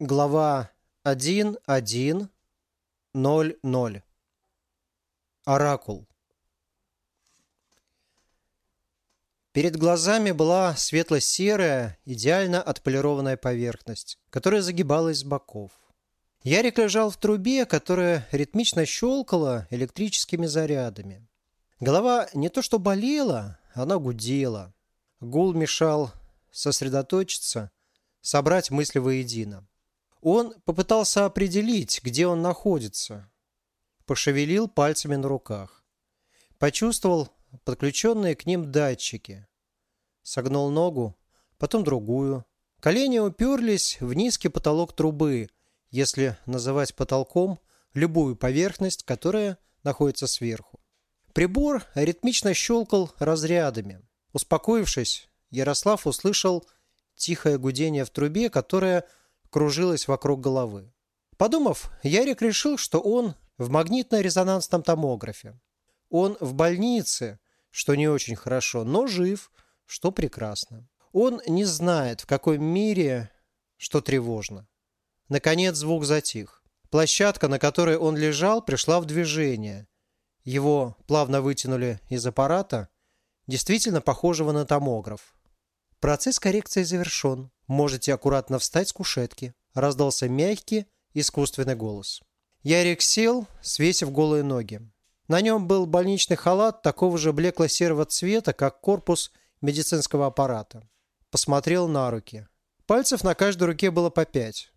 Глава 1.1.0.0 Оракул Перед глазами была светло-серая, идеально отполированная поверхность, которая загибалась с боков. Ярик лежал в трубе, которая ритмично щелкала электрическими зарядами. Голова не то что болела, она гудела. Гул мешал сосредоточиться, собрать мысли воедино. Он попытался определить, где он находится. Пошевелил пальцами на руках. Почувствовал подключенные к ним датчики. Согнул ногу, потом другую. Колени уперлись в низкий потолок трубы, если называть потолком любую поверхность, которая находится сверху. Прибор ритмично щелкал разрядами. Успокоившись, Ярослав услышал тихое гудение в трубе, которое кружилось вокруг головы. Подумав, Ярик решил, что он в магнитно-резонансном томографе. Он в больнице, что не очень хорошо, но жив, что прекрасно. Он не знает, в каком мире, что тревожно. Наконец звук затих. Площадка, на которой он лежал, пришла в движение. Его плавно вытянули из аппарата, действительно похожего на томограф. Процесс коррекции завершен. Можете аккуратно встать с кушетки. Раздался мягкий, искусственный голос. Ярик сел, свесив голые ноги. На нем был больничный халат такого же блекло-серого цвета, как корпус медицинского аппарата. Посмотрел на руки. Пальцев на каждой руке было по пять.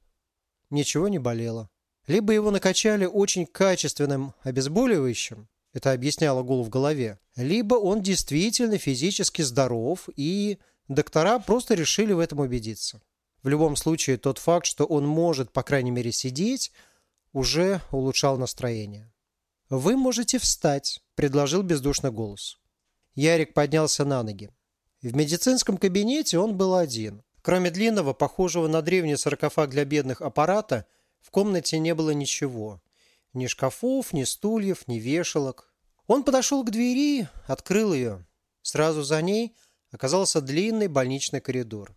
Ничего не болело. Либо его накачали очень качественным обезболивающим, это объясняло гул в голове, либо он действительно физически здоров и Доктора просто решили в этом убедиться. В любом случае, тот факт, что он может, по крайней мере, сидеть, уже улучшал настроение. «Вы можете встать», – предложил бездушный голос. Ярик поднялся на ноги. В медицинском кабинете он был один. Кроме длинного, похожего на древний саркофаг для бедных аппарата, в комнате не было ничего. Ни шкафов, ни стульев, ни вешалок. Он подошел к двери, открыл ее. Сразу за ней – оказался длинный больничный коридор.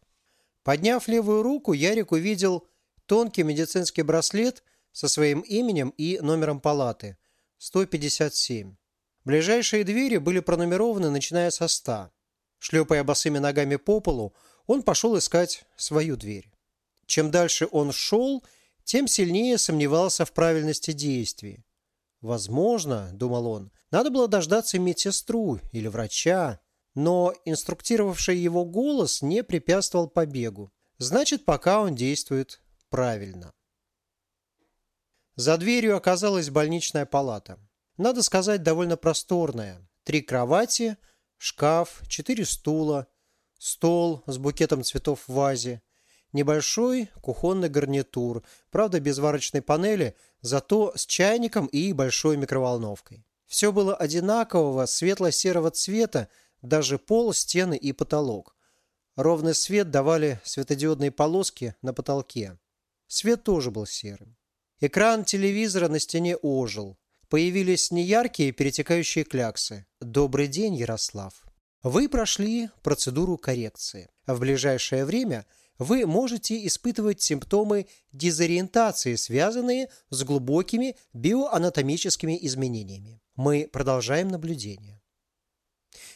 Подняв левую руку, Ярик увидел тонкий медицинский браслет со своим именем и номером палаты – 157. Ближайшие двери были пронумерованы, начиная со 100. Шлепая босыми ногами по полу, он пошел искать свою дверь. Чем дальше он шел, тем сильнее сомневался в правильности действий. «Возможно, — думал он, — надо было дождаться медсестру или врача, но инструктировавший его голос не препятствовал побегу. Значит, пока он действует правильно. За дверью оказалась больничная палата. Надо сказать, довольно просторная. Три кровати, шкаф, четыре стула, стол с букетом цветов в вазе, небольшой кухонный гарнитур, правда без варочной панели, зато с чайником и большой микроволновкой. Все было одинакового светло-серого цвета даже пол, стены и потолок. Ровный свет давали светодиодные полоски на потолке. Свет тоже был серым. Экран телевизора на стене ожил. Появились неяркие перетекающие кляксы. «Добрый день, Ярослав. Вы прошли процедуру коррекции. В ближайшее время вы можете испытывать симптомы дезориентации, связанные с глубокими биоанатомическими изменениями. Мы продолжаем наблюдение.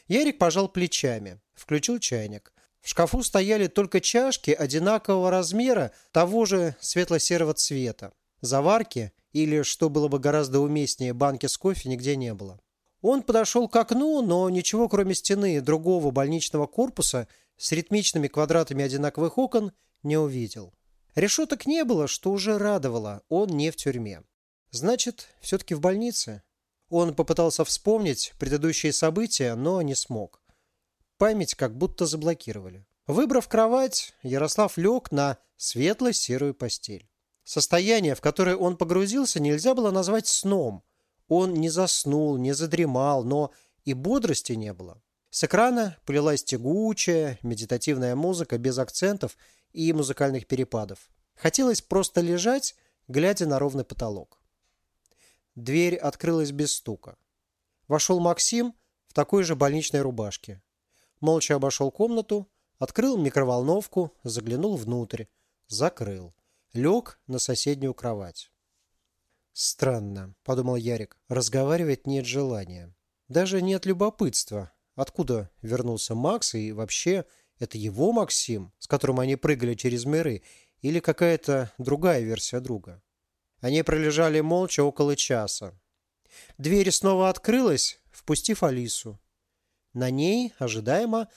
Ярик пожал плечами, включил чайник. В шкафу стояли только чашки одинакового размера, того же светло-серого цвета. Заварки, или, что было бы гораздо уместнее, банки с кофе нигде не было. Он подошел к окну, но ничего кроме стены другого больничного корпуса с ритмичными квадратами одинаковых окон не увидел. Решеток не было, что уже радовало, он не в тюрьме. Значит, все-таки в больнице? Он попытался вспомнить предыдущие события, но не смог. Память как будто заблокировали. Выбрав кровать, Ярослав лег на светло-серую постель. Состояние, в которое он погрузился, нельзя было назвать сном. Он не заснул, не задремал, но и бодрости не было. С экрана полилась тягучая, медитативная музыка без акцентов и музыкальных перепадов. Хотелось просто лежать, глядя на ровный потолок. Дверь открылась без стука. Вошел Максим в такой же больничной рубашке. Молча обошел комнату, открыл микроволновку, заглянул внутрь, закрыл. лег на соседнюю кровать. «Странно», — подумал Ярик, — «разговаривать нет желания. Даже нет любопытства. Откуда вернулся Макс и вообще это его Максим, с которым они прыгали через миры, или какая-то другая версия друга?» Они пролежали молча около часа. Дверь снова открылась, впустив Алису. На ней, ожидаемо,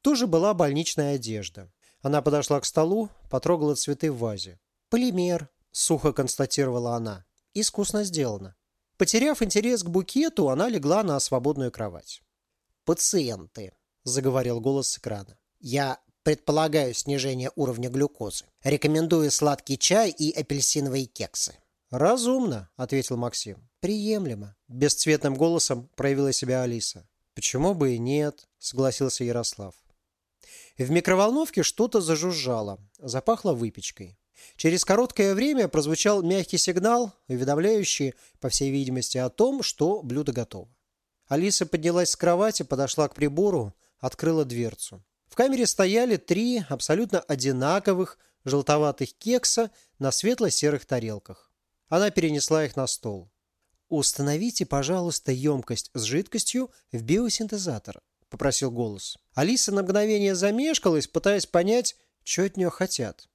тоже была больничная одежда. Она подошла к столу, потрогала цветы в вазе. «Полимер», — сухо констатировала она. «Искусно сделано». Потеряв интерес к букету, она легла на свободную кровать. «Пациенты», — заговорил голос с экрана. «Я предполагаю снижение уровня глюкозы. Рекомендую сладкий чай и апельсиновые кексы». «Разумно», — ответил Максим. «Приемлемо», — бесцветным голосом проявила себя Алиса. «Почему бы и нет?» – согласился Ярослав. В микроволновке что-то зажужжало, запахло выпечкой. Через короткое время прозвучал мягкий сигнал, уведомляющий, по всей видимости, о том, что блюдо готово. Алиса поднялась с кровати, подошла к прибору, открыла дверцу. В камере стояли три абсолютно одинаковых желтоватых кекса на светло-серых тарелках. Она перенесла их на стол. «Установите, пожалуйста, емкость с жидкостью в биосинтезатор», – попросил голос. Алиса на мгновение замешкалась, пытаясь понять, что от нее хотят.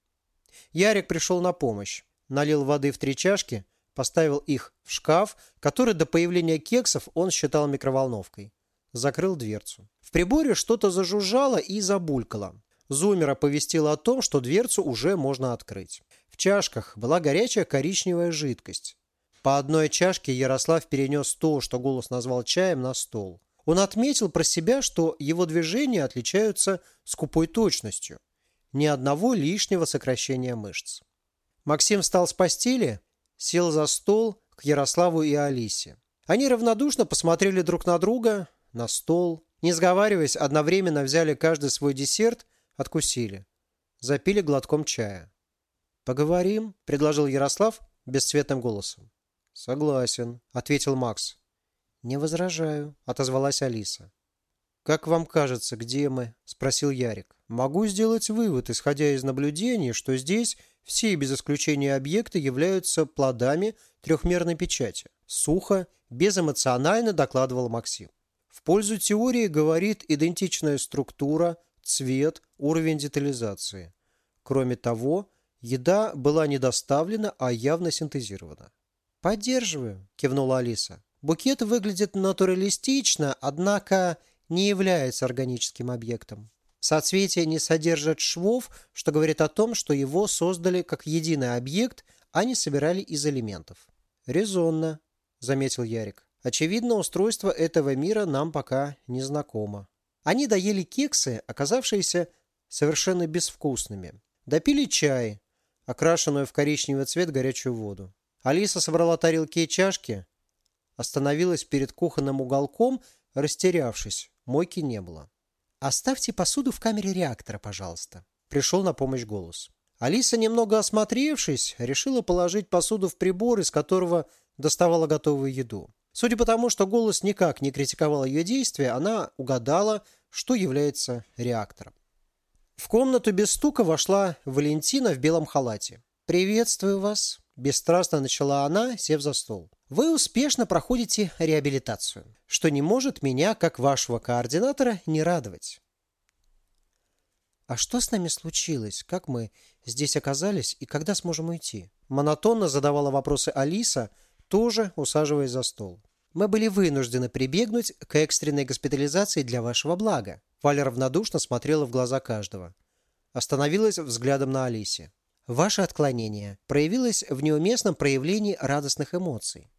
Ярик пришел на помощь. Налил воды в три чашки, поставил их в шкаф, который до появления кексов он считал микроволновкой. Закрыл дверцу. В приборе что-то зажужжало и забулькало. Зумер оповестил о том, что дверцу уже можно открыть. Чашках была горячая коричневая жидкость. По одной чашке Ярослав перенес то, что голос назвал чаем, на стол. Он отметил про себя, что его движения отличаются скупой точностью. Ни одного лишнего сокращения мышц. Максим встал с постели, сел за стол к Ярославу и Алисе. Они равнодушно посмотрели друг на друга, на стол. Не сговариваясь, одновременно взяли каждый свой десерт, откусили. Запили глотком чая. «Поговорим», – предложил Ярослав бесцветным голосом. «Согласен», — ответил Макс. «Не возражаю», — отозвалась Алиса. «Как вам кажется, где мы?» – спросил Ярик. «Могу сделать вывод, исходя из наблюдений, что здесь все без исключения объекты являются плодами трехмерной печати». Сухо, безэмоционально докладывал Максим. В пользу теории говорит идентичная структура, цвет, уровень детализации. Кроме того, еда была не доставлена, а явно синтезирована. «Поддерживаю», – кивнула Алиса. «Букет выглядит натуралистично, однако не является органическим объектом. Соцветия не содержат швов, что говорит о том, что его создали как единый объект, а не собирали из элементов». «Резонно», – заметил Ярик. «Очевидно, устройство этого мира нам пока не знакомо». Они доели кексы, оказавшиеся совершенно безвкусными. Допили чай, окрашенную в коричневый цвет горячую воду. Алиса собрала тарелки и чашки, остановилась перед кухонным уголком, растерявшись. Мойки не было. «Оставьте посуду в камере реактора, пожалуйста», – пришел на помощь голос. Алиса, немного осмотревшись, решила положить посуду в прибор, из которого доставала готовую еду. Судя по тому, что голос никак не критиковал ее действия, она угадала, что является реактором. В комнату без стука вошла Валентина в белом халате. «Приветствую вас», Бесстрастно начала она, сев за стол. Вы успешно проходите реабилитацию, что не может меня, как вашего координатора, не радовать. А что с нами случилось? Как мы здесь оказались и когда сможем уйти? Монотонно задавала вопросы Алиса, тоже усаживаясь за стол. Мы были вынуждены прибегнуть к экстренной госпитализации для вашего блага. Валя равнодушно смотрела в глаза каждого. Остановилась взглядом на Алисе. Ваше отклонение проявилось в неуместном проявлении радостных эмоций.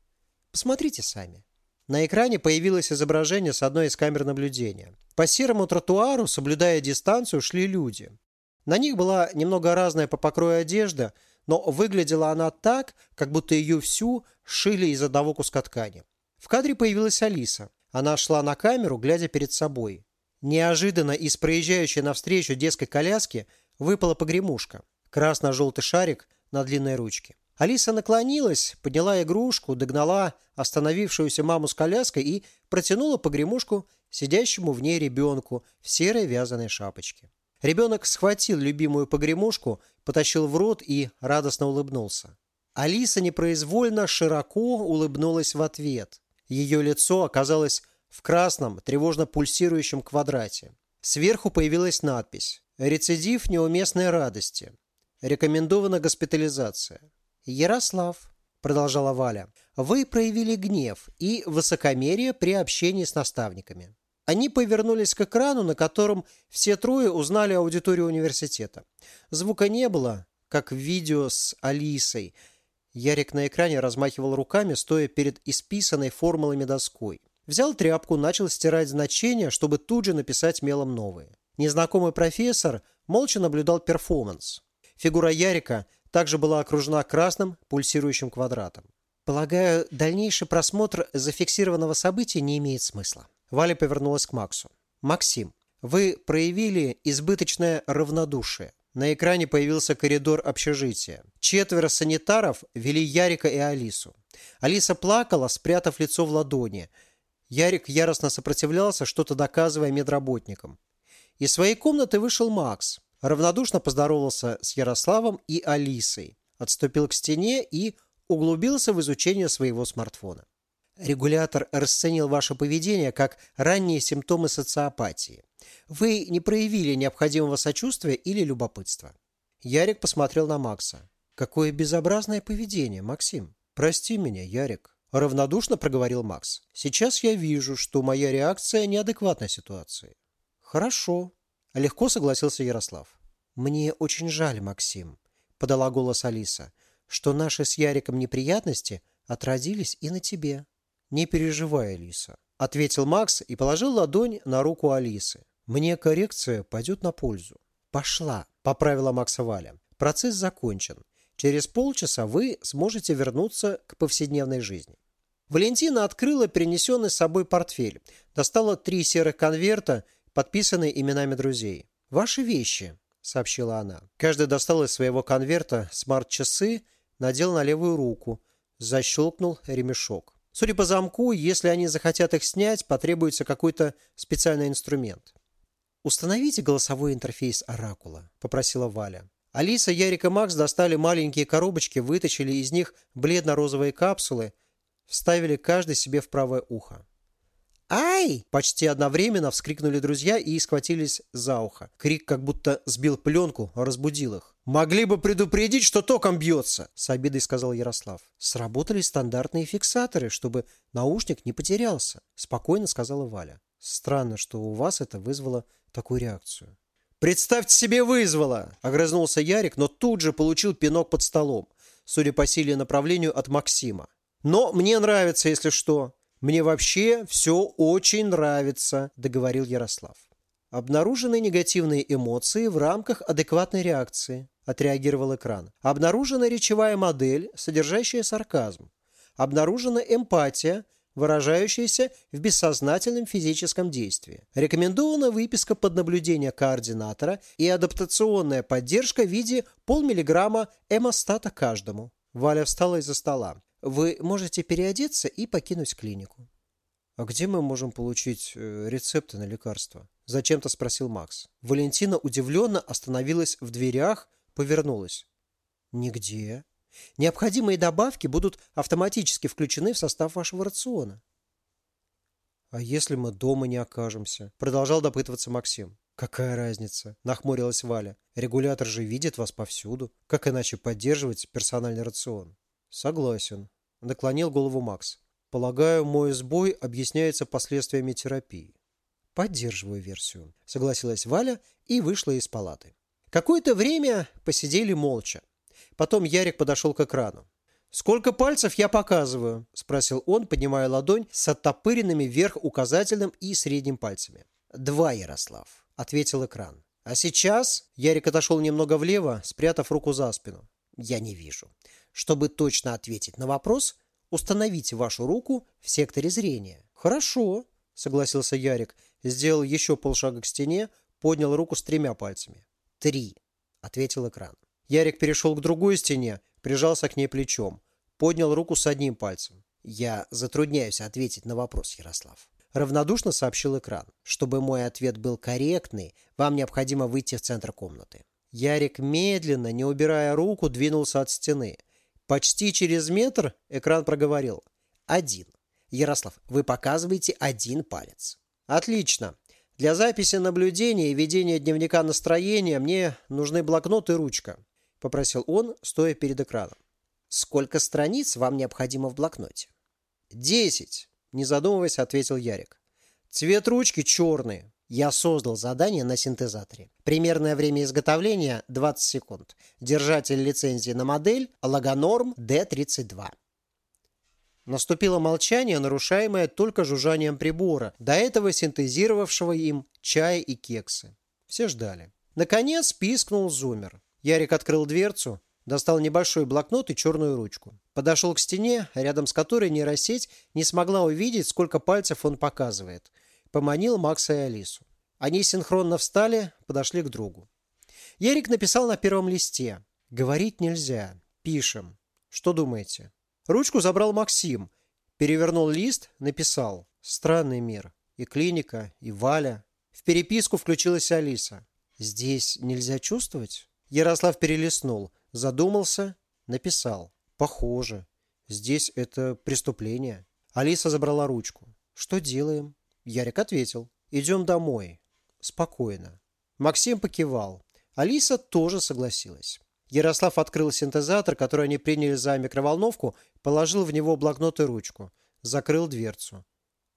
Посмотрите сами. На экране появилось изображение с одной из камер наблюдения. По серому тротуару, соблюдая дистанцию, шли люди. На них была немного разная по покрою одежда, но выглядела она так, как будто ее всю шили из одного куска ткани. В кадре появилась Алиса. Она шла на камеру, глядя перед собой. Неожиданно из проезжающей навстречу детской коляски выпала погремушка красно-желтый шарик на длинной ручке. Алиса наклонилась, подняла игрушку, догнала остановившуюся маму с коляской и протянула погремушку сидящему в ней ребенку в серой вязаной шапочке. Ребенок схватил любимую погремушку, потащил в рот и радостно улыбнулся. Алиса непроизвольно широко улыбнулась в ответ. Ее лицо оказалось в красном, тревожно пульсирующем квадрате. Сверху появилась надпись «Рецидив неуместной радости. Рекомендована госпитализация». «Ярослав», – продолжала Валя, – «вы проявили гнев и высокомерие при общении с наставниками». Они повернулись к экрану, на котором все трое узнали аудиторию университета. Звука не было, как в видео с Алисой. Ярик на экране размахивал руками, стоя перед исписанной формулами доской. Взял тряпку, начал стирать значения, чтобы тут же написать мелом новые. Незнакомый профессор молча наблюдал перформанс. Фигура Ярика также была окружена красным пульсирующим квадратом. Полагаю, дальнейший просмотр зафиксированного события не имеет смысла. Валя повернулась к Максу. «Максим, вы проявили избыточное равнодушие. На экране появился коридор общежития. Четверо санитаров вели Ярика и Алису. Алиса плакала, спрятав лицо в ладони – Ярик яростно сопротивлялся, что-то доказывая медработникам. Из своей комнаты вышел Макс. Равнодушно поздоровался с Ярославом и Алисой. Отступил к стене и углубился в изучение своего смартфона. Регулятор расценил ваше поведение как ранние симптомы социопатии. Вы не проявили необходимого сочувствия или любопытства. Ярик посмотрел на Макса. Какое безобразное поведение, Максим. Прости меня, Ярик. Равнодушно проговорил Макс. Сейчас я вижу, что моя реакция неадекватна ситуации. Хорошо. Легко согласился Ярослав. Мне очень жаль, Максим, подала голос Алиса, что наши с Яриком неприятности отразились и на тебе. Не переживай, Алиса, ответил Макс и положил ладонь на руку Алисы. Мне коррекция пойдет на пользу. Пошла, поправила Макса Валя. Процесс закончен. Через полчаса вы сможете вернуться к повседневной жизни. Валентина открыла перенесенный с собой портфель, достала три серых конверта, подписанные именами друзей. «Ваши вещи», – сообщила она. Каждый достал из своего конверта смарт-часы, надел на левую руку, защелкнул ремешок. Судя по замку, если они захотят их снять, потребуется какой-то специальный инструмент. «Установите голосовой интерфейс Оракула», – попросила Валя. Алиса, Ярик и Макс достали маленькие коробочки, вытащили из них бледно-розовые капсулы, вставили каждый себе в правое ухо. «Ай!» – почти одновременно вскрикнули друзья и схватились за ухо. Крик как будто сбил пленку, разбудил их. «Могли бы предупредить, что током бьется!» – с обидой сказал Ярослав. «Сработали стандартные фиксаторы, чтобы наушник не потерялся», – спокойно сказала Валя. «Странно, что у вас это вызвало такую реакцию». «Представьте себе, вызвало!» – огрызнулся Ярик, но тут же получил пинок под столом, судя по силе и направлению от Максима. «Но мне нравится, если что. Мне вообще все очень нравится», – договорил Ярослав. Обнаружены негативные эмоции в рамках адекватной реакции, отреагировал экран. Обнаружена речевая модель, содержащая сарказм. Обнаружена эмпатия – выражающаяся в бессознательном физическом действии. Рекомендована выписка под наблюдение координатора и адаптационная поддержка в виде полмиллиграмма эмостата каждому. Валя встала из-за стола. Вы можете переодеться и покинуть клинику. «А где мы можем получить э, рецепты на лекарства?» – зачем-то спросил Макс. Валентина удивленно остановилась в дверях, повернулась. «Нигде», Необходимые добавки будут автоматически включены в состав вашего рациона. «А если мы дома не окажемся?» – продолжал допытываться Максим. «Какая разница?» – нахмурилась Валя. «Регулятор же видит вас повсюду. Как иначе поддерживать персональный рацион?» «Согласен», – наклонил голову Макс. «Полагаю, мой сбой объясняется последствиями терапии». «Поддерживаю версию», – согласилась Валя и вышла из палаты. Какое-то время посидели молча. Потом Ярик подошел к экрану. «Сколько пальцев я показываю?» – спросил он, поднимая ладонь с оттопыренными вверх указательным и средним пальцами. «Два, Ярослав», – ответил экран. «А сейчас...» – Ярик отошел немного влево, спрятав руку за спину. «Я не вижу. Чтобы точно ответить на вопрос, установите вашу руку в секторе зрения». «Хорошо», – согласился Ярик, сделал еще полшага к стене, поднял руку с тремя пальцами. «Три», – ответил экран. Ярик перешел к другой стене, прижался к ней плечом, поднял руку с одним пальцем. «Я затрудняюсь ответить на вопрос, Ярослав». равнодушно сообщил экран. Чтобы мой ответ был корректный, вам необходимо выйти в центр комнаты. Ярик медленно, не убирая руку, двинулся от стены. Почти через метр экран проговорил. Один. Ярослав, вы показываете один палец. Отлично. Для записи наблюдения и ведения дневника настроения мне нужны блокнот и ручка, попросил он, стоя перед экраном. Сколько страниц вам необходимо в блокноте? Десять, не задумываясь, ответил Ярик. Цвет ручки черный. Я создал задание на синтезаторе. Примерное время изготовления 20 секунд. Держатель лицензии на модель Логонорм D32. Наступило молчание, нарушаемое только жужжанием прибора, до этого синтезировавшего им чай и кексы. Все ждали. Наконец пискнул зумер. Ярик открыл дверцу, достал небольшой блокнот и черную ручку. Подошел к стене, рядом с которой нейросеть не смогла увидеть, сколько пальцев он показывает – поманил Макса и Алису. Они синхронно встали, подошли к другу. Ярик написал на первом листе. «Говорить нельзя. Пишем. Что думаете?» Ручку забрал Максим. Перевернул лист, написал. «Странный мир. И клиника, и Валя». В переписку включилась Алиса. «Здесь нельзя чувствовать?» Ярослав перелистнул. Задумался, написал. «Похоже. Здесь это преступление». Алиса забрала ручку. «Что делаем?» Ярик ответил. «Идем домой. Спокойно». Максим покивал. Алиса тоже согласилась. Ярослав открыл синтезатор, который они приняли за микроволновку, положил в него блокнот и ручку. Закрыл дверцу.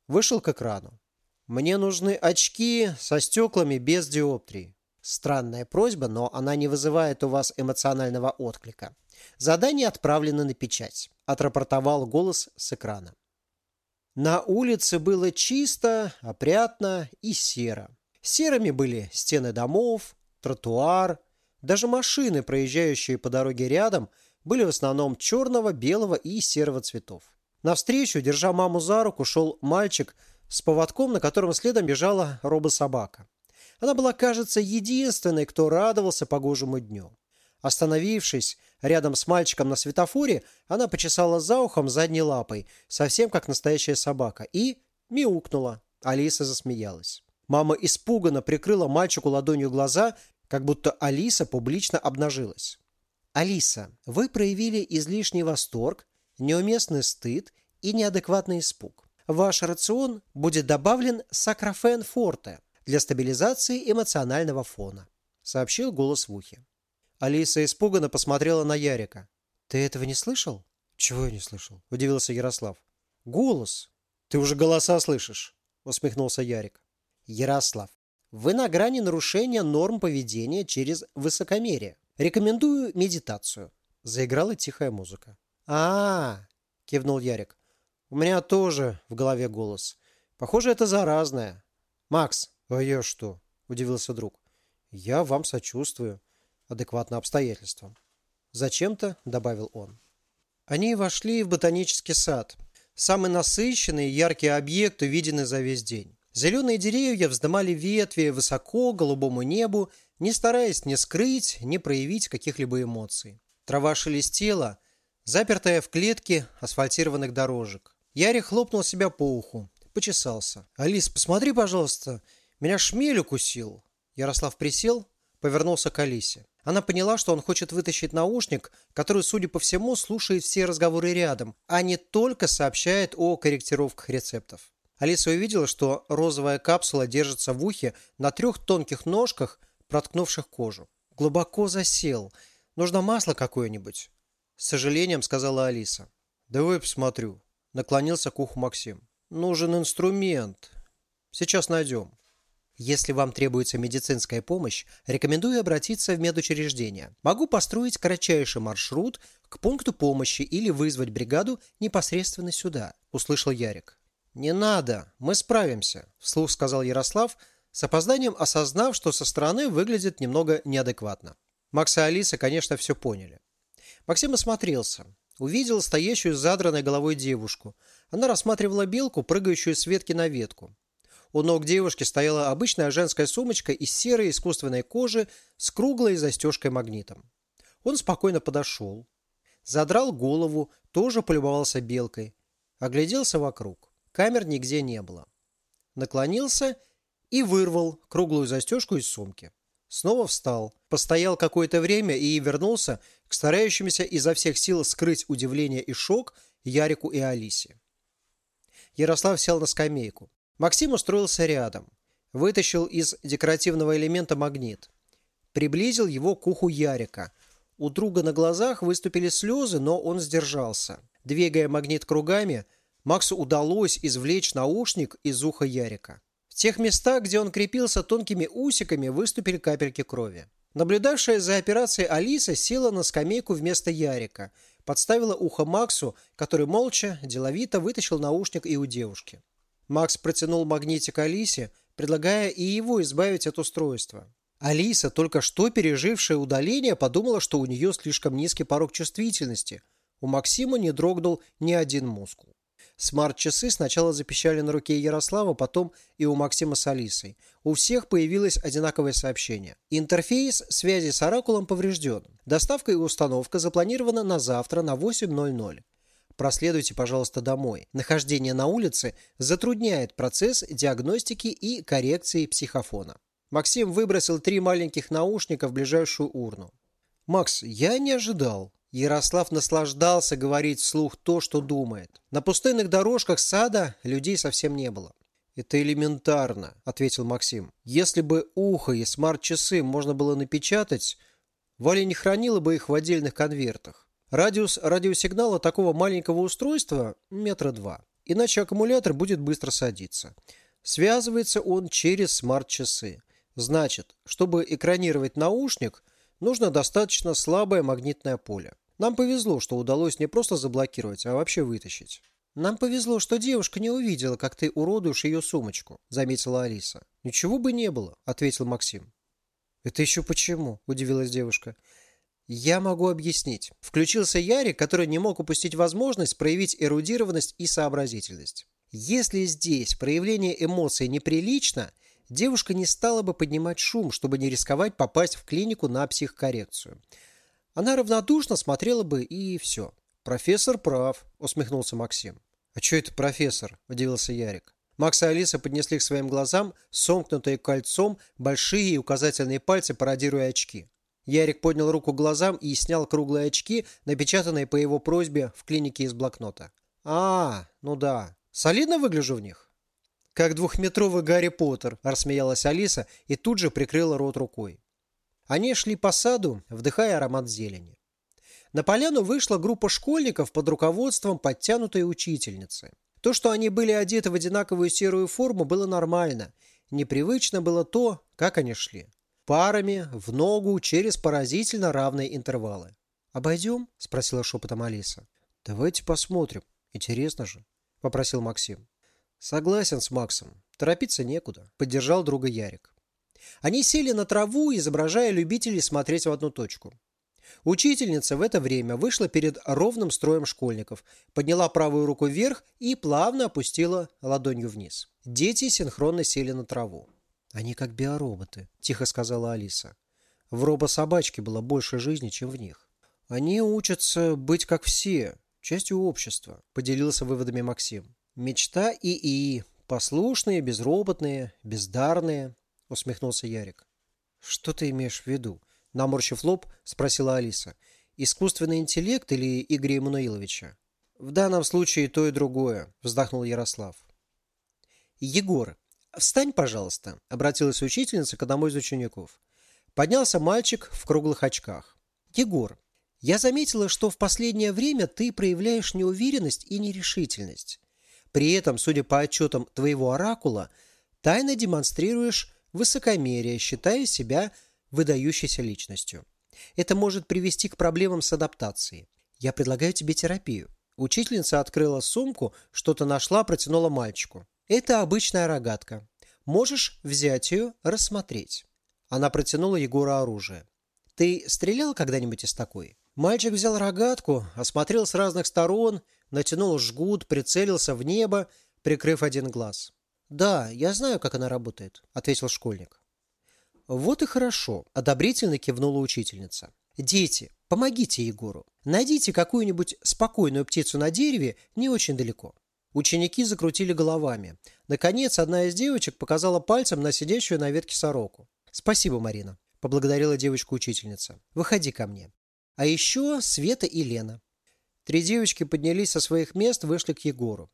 Вышел к экрану. «Мне нужны очки со стеклами без диоптрий». Странная просьба, но она не вызывает у вас эмоционального отклика. Задание отправлено на печать. Отрапортовал голос с экрана. На улице было чисто, опрятно и серо. Серыми были стены домов, тротуар, даже машины, проезжающие по дороге рядом, были в основном черного, белого и серого цветов. Навстречу, держа маму за руку, шел мальчик с поводком, на котором следом бежала робособака. Она была, кажется, единственной, кто радовался погожему дню. Остановившись рядом с мальчиком на светофоре, она почесала за ухом задней лапой, совсем как настоящая собака, и мяукнула. Алиса засмеялась. Мама испуганно прикрыла мальчику ладонью глаза, как будто Алиса публично обнажилась. «Алиса, вы проявили излишний восторг, неуместный стыд и неадекватный испуг. В ваш рацион будет добавлен сакрофен форте для стабилизации эмоционального фона», сообщил голос в ухе. Алиса испуганно посмотрела на Ярика. «Ты этого не слышал?» «Чего я не слышал?» – удивился Ярослав. «Голос». «Ты уже голоса слышишь», – усмехнулся Ярик. «Ярослав, вы на грани нарушения норм поведения через высокомерие. Рекомендую медитацию». Заиграла тихая музыка. а, -а, -а кивнул Ярик. «У меня тоже в голове голос. Похоже, это заразное». «Макс, а я что?» – удивился друг. «Я вам сочувствую адекватно обстоятельствам. Зачем-то добавил он. Они вошли в ботанический сад. Самый насыщенный и яркий объект, увиденный за весь день. Зеленые деревья вздымали ветви высоко голубому небу, не стараясь ни скрыть, ни проявить каких-либо эмоций. Трава шелестела, запертая в клетке асфальтированных дорожек. Яри хлопнул себя по уху, почесался. «Алис, посмотри, пожалуйста, меня шмель укусил». Ярослав присел, повернулся к Алисе. Она поняла, что он хочет вытащить наушник, который, судя по всему, слушает все разговоры рядом, а не только сообщает о корректировках рецептов. Алиса увидела, что розовая капсула держится в ухе на трех тонких ножках, проткнувших кожу. Глубоко засел. Нужно масло какое-нибудь. С сожалением сказала Алиса. Давай посмотрю. Наклонился к уху Максим. Нужен инструмент. Сейчас найдем. Если вам требуется медицинская помощь, рекомендую обратиться в медучреждение. Могу построить кратчайший маршрут к пункту помощи или вызвать бригаду непосредственно сюда», – услышал Ярик. «Не надо, мы справимся», – вслух сказал Ярослав, с опозданием осознав, что со стороны выглядит немного неадекватно. Макс и Алиса, конечно, все поняли. Максим осмотрелся. Увидел стоящую с задранной головой девушку. Она рассматривала белку, прыгающую с ветки на ветку. У ног девушки стояла обычная женская сумочка из серой искусственной кожи с круглой застежкой-магнитом. Он спокойно подошел, задрал голову, тоже полюбовался белкой, огляделся вокруг. Камер нигде не было. наклонился и вырвал круглую застежку из сумки. Снова встал, постоял какое-то время и вернулся к старающимся изо всех сил скрыть удивление и шок Ярику и Алисе. Ярослав сел на скамейку. Максим устроился рядом. Вытащил из декоративного элемента магнит. Приблизил его к уху Ярика. У друга на глазах выступили слезы, но он сдержался. Двигая магнит кругами, Максу удалось извлечь наушник из уха Ярика. В тех местах, где он крепился тонкими усиками, выступили капельки крови. Наблюдавшая за операцией Алиса села на скамейку вместо Ярика, подставила ухо Максу, который молча, деловито вытащил наушник и у девушки. Макс протянул магнитик Алисе, предлагая и его избавить от устройства. Алиса, только что пережившая удаление, подумала, что у нее слишком низкий порог чувствительности. У Максима не дрогнул ни один мускул. Смарт-часы сначала запищали на руке Ярослава, потом и у Максима с Алисой. У всех появилось одинаковое сообщение. Интерфейс связи с Оракулом поврежден. Доставка и установка запланирована на завтра на 8.00. Проследуйте, пожалуйста, домой. Нахождение на улице затрудняет процесс диагностики и коррекции психофона. Максим выбросил три маленьких наушника в ближайшую урну. «Макс, я не ожидал», Ярослав наслаждался говорить вслух то, что думает. На пустынных дорожках сада людей совсем не было. «Это элементарно», — ответил Максим. «Если бы ухо и смарт-часы можно было напечатать, Валя не хранила бы их в отдельных конвертах. Радиус радиосигнала такого маленького устройства – метра два. Иначе аккумулятор будет быстро садиться. Связывается он через смарт-часы. Значит, чтобы экранировать наушник, нужно достаточно слабое магнитное поле. Нам повезло, что удалось не просто заблокировать, а вообще вытащить. Нам повезло, что девушка не увидела, как ты уродуешь ее сумочку, заметила Алиса. Ничего бы не было, ответил Максим. Это еще почему? удивилась девушка. Я могу объяснить. Включился Ярик, который не мог упустить возможность проявить эрудированность и сообразительность. Если здесь проявление эмоций неприлично, девушка не стала бы поднимать шум, чтобы не рисковать попасть в клинику на психкоррекцию. Она равнодушно смотрела бы и все. «Профессор прав», — усмехнулся Максим. «А что это профессор?» – удивился Ярик. Макс и Алиса поднесли к своим глазам сомкнутые кольцом большие и указательные пальцы, пародируя очки. Ярик поднял руку к глазам и снял круглые очки, напечатанные по его просьбе в клинике из блокнота. «А, ну да. Солидно выгляжу в них?» «Как двухметровый Гарри Поттер», – рассмеялась Алиса и тут же прикрыла рот рукой. Они шли по саду, вдыхая аромат зелени. На поляну вышла группа школьников под руководством подтянутой учительницы. То, что они были одеты в одинаковую серую форму, было нормально. Непривычно было то, как они шли. Парами, в ногу, через поразительно равные интервалы. «Обойдем?» – спросила шепотом Алиса. «Давайте посмотрим. Интересно же», – попросил Максим. «Согласен с Максом. Торопиться некуда», – поддержал друга Ярик. Они сели на траву, изображая любителей смотреть в одну точку. Учительница в это время вышла перед ровным строем школьников, подняла правую руку вверх и плавно опустила ладонью вниз. Дети синхронно сели на траву. «Они как биороботы», – тихо сказала Алиса. В робособачке было больше жизни, чем в них. «Они учатся быть как все, частью общества», – поделился выводами Максим. «Мечта ИИ. Послушные, безроботные, бездарные усмехнулся Ярик. Что ты имеешь в виду? Наморщив лоб, спросила Алиса. Искусственный интеллект или Игоря Эммануиловича? В данном случае то и другое, вздохнул Ярослав. Егор, встань, пожалуйста, обратилась учительница к одному из учеников. Поднялся мальчик в круглых очках. Егор, я заметила, что в последнее время ты проявляешь неуверенность и нерешительность. При этом, судя по отчетам твоего оракула, тайно демонстрируешь высокомерие, считая себя выдающейся личностью. Это может привести к проблемам с адаптацией. Я предлагаю тебе терапию. Учительница открыла сумку, что-то нашла, протянула мальчику. Это обычная рогатка. Можешь взять ее, рассмотреть. Она протянула Егору оружие. Ты стрелял когда-нибудь из такой? Мальчик взял рогатку, осмотрел с разных сторон, натянул жгут, прицелился в небо, прикрыв один глаз. «Да, я знаю, как она работает», – ответил школьник. «Вот и хорошо», – одобрительно кивнула учительница. «Дети, помогите Егору. Найдите какую-нибудь спокойную птицу на дереве не очень далеко». Ученики закрутили головами. Наконец, одна из девочек показала пальцем на сидящую на ветке сороку. «Спасибо, Марина», – поблагодарила девочку-учительница. «Выходи ко мне». А еще Света и Лена. Три девочки поднялись со своих мест, вышли к Егору.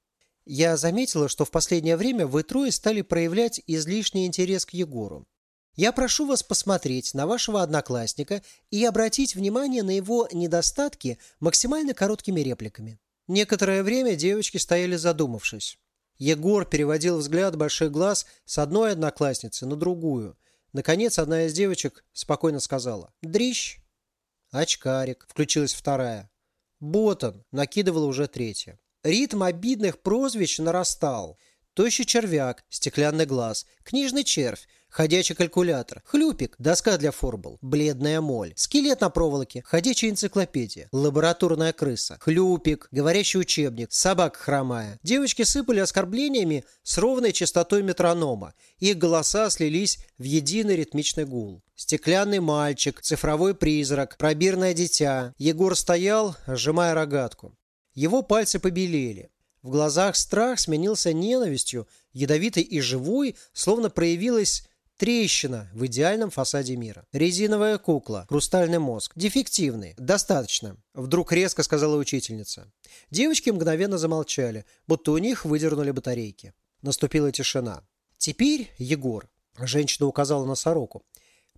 Я заметила, что в последнее время вы трое стали проявлять излишний интерес к Егору. Я прошу вас посмотреть на вашего одноклассника и обратить внимание на его недостатки максимально короткими репликами. Некоторое время девочки стояли задумавшись. Егор переводил взгляд больших глаз с одной одноклассницы на другую. Наконец, одна из девочек спокойно сказала «Дрищ». «Очкарик», – включилась вторая. «Ботан», – накидывала уже третья. Ритм обидных прозвищ нарастал. Тощий червяк, стеклянный глаз, книжный червь, ходячий калькулятор, хлюпик, доска для формул, бледная моль, скелет на проволоке, ходячая энциклопедия, лабораторная крыса, хлюпик, говорящий учебник, собака хромая. Девочки сыпали оскорблениями с ровной частотой метронома. Их голоса слились в единый ритмичный гул. Стеклянный мальчик, цифровой призрак, пробирное дитя. Егор стоял, сжимая рогатку. Его пальцы побелели. В глазах страх сменился ненавистью, ядовитой и живой, словно проявилась Трещина в идеальном фасаде мира. Резиновая кукла, хрустальный мозг. Дефективный. Достаточно. Вдруг резко сказала учительница. Девочки мгновенно замолчали, будто у них выдернули батарейки. Наступила тишина. Теперь, Егор, женщина указала на сороку,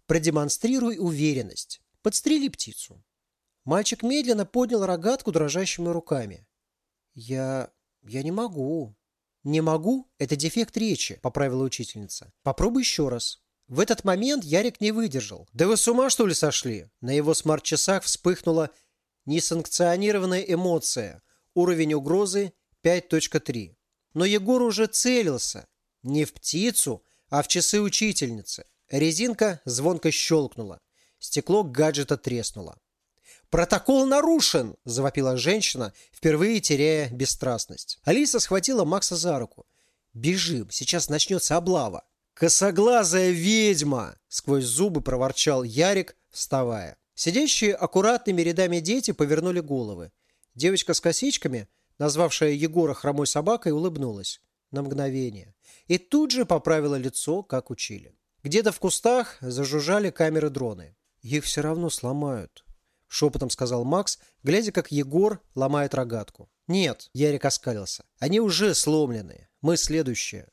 продемонстрируй уверенность. Подстрели птицу. Мальчик медленно поднял рогатку дрожащими руками. Я... я не могу. «Не могу – это дефект речи», – поправила учительница. «Попробуй еще раз». В этот момент Ярик не выдержал. «Да вы с ума, что ли, сошли?» На его смарт-часах вспыхнула несанкционированная эмоция. Уровень угрозы 5.3. Но Егор уже целился. Не в птицу, а в часы учительницы. Резинка звонко щелкнула. Стекло гаджета треснуло. «Протокол нарушен!» – завопила женщина, впервые теряя бесстрастность. Алиса схватила Макса за руку. «Бежим, сейчас начнется облава». «Косоглазая ведьма!» – сквозь зубы проворчал Ярик, вставая. Сидящие аккуратными рядами дети повернули головы. Девочка с косичками, назвавшая Егора хромой собакой, улыбнулась. На мгновение. И тут же поправила лицо, как учили. Где-то в кустах зажужжали камеры дроны. Их все равно сломают, шепотом сказал Макс, глядя, как Егор ломает рогатку. Нет, Ярик оскалился. Они уже сломлены. Мы следующие.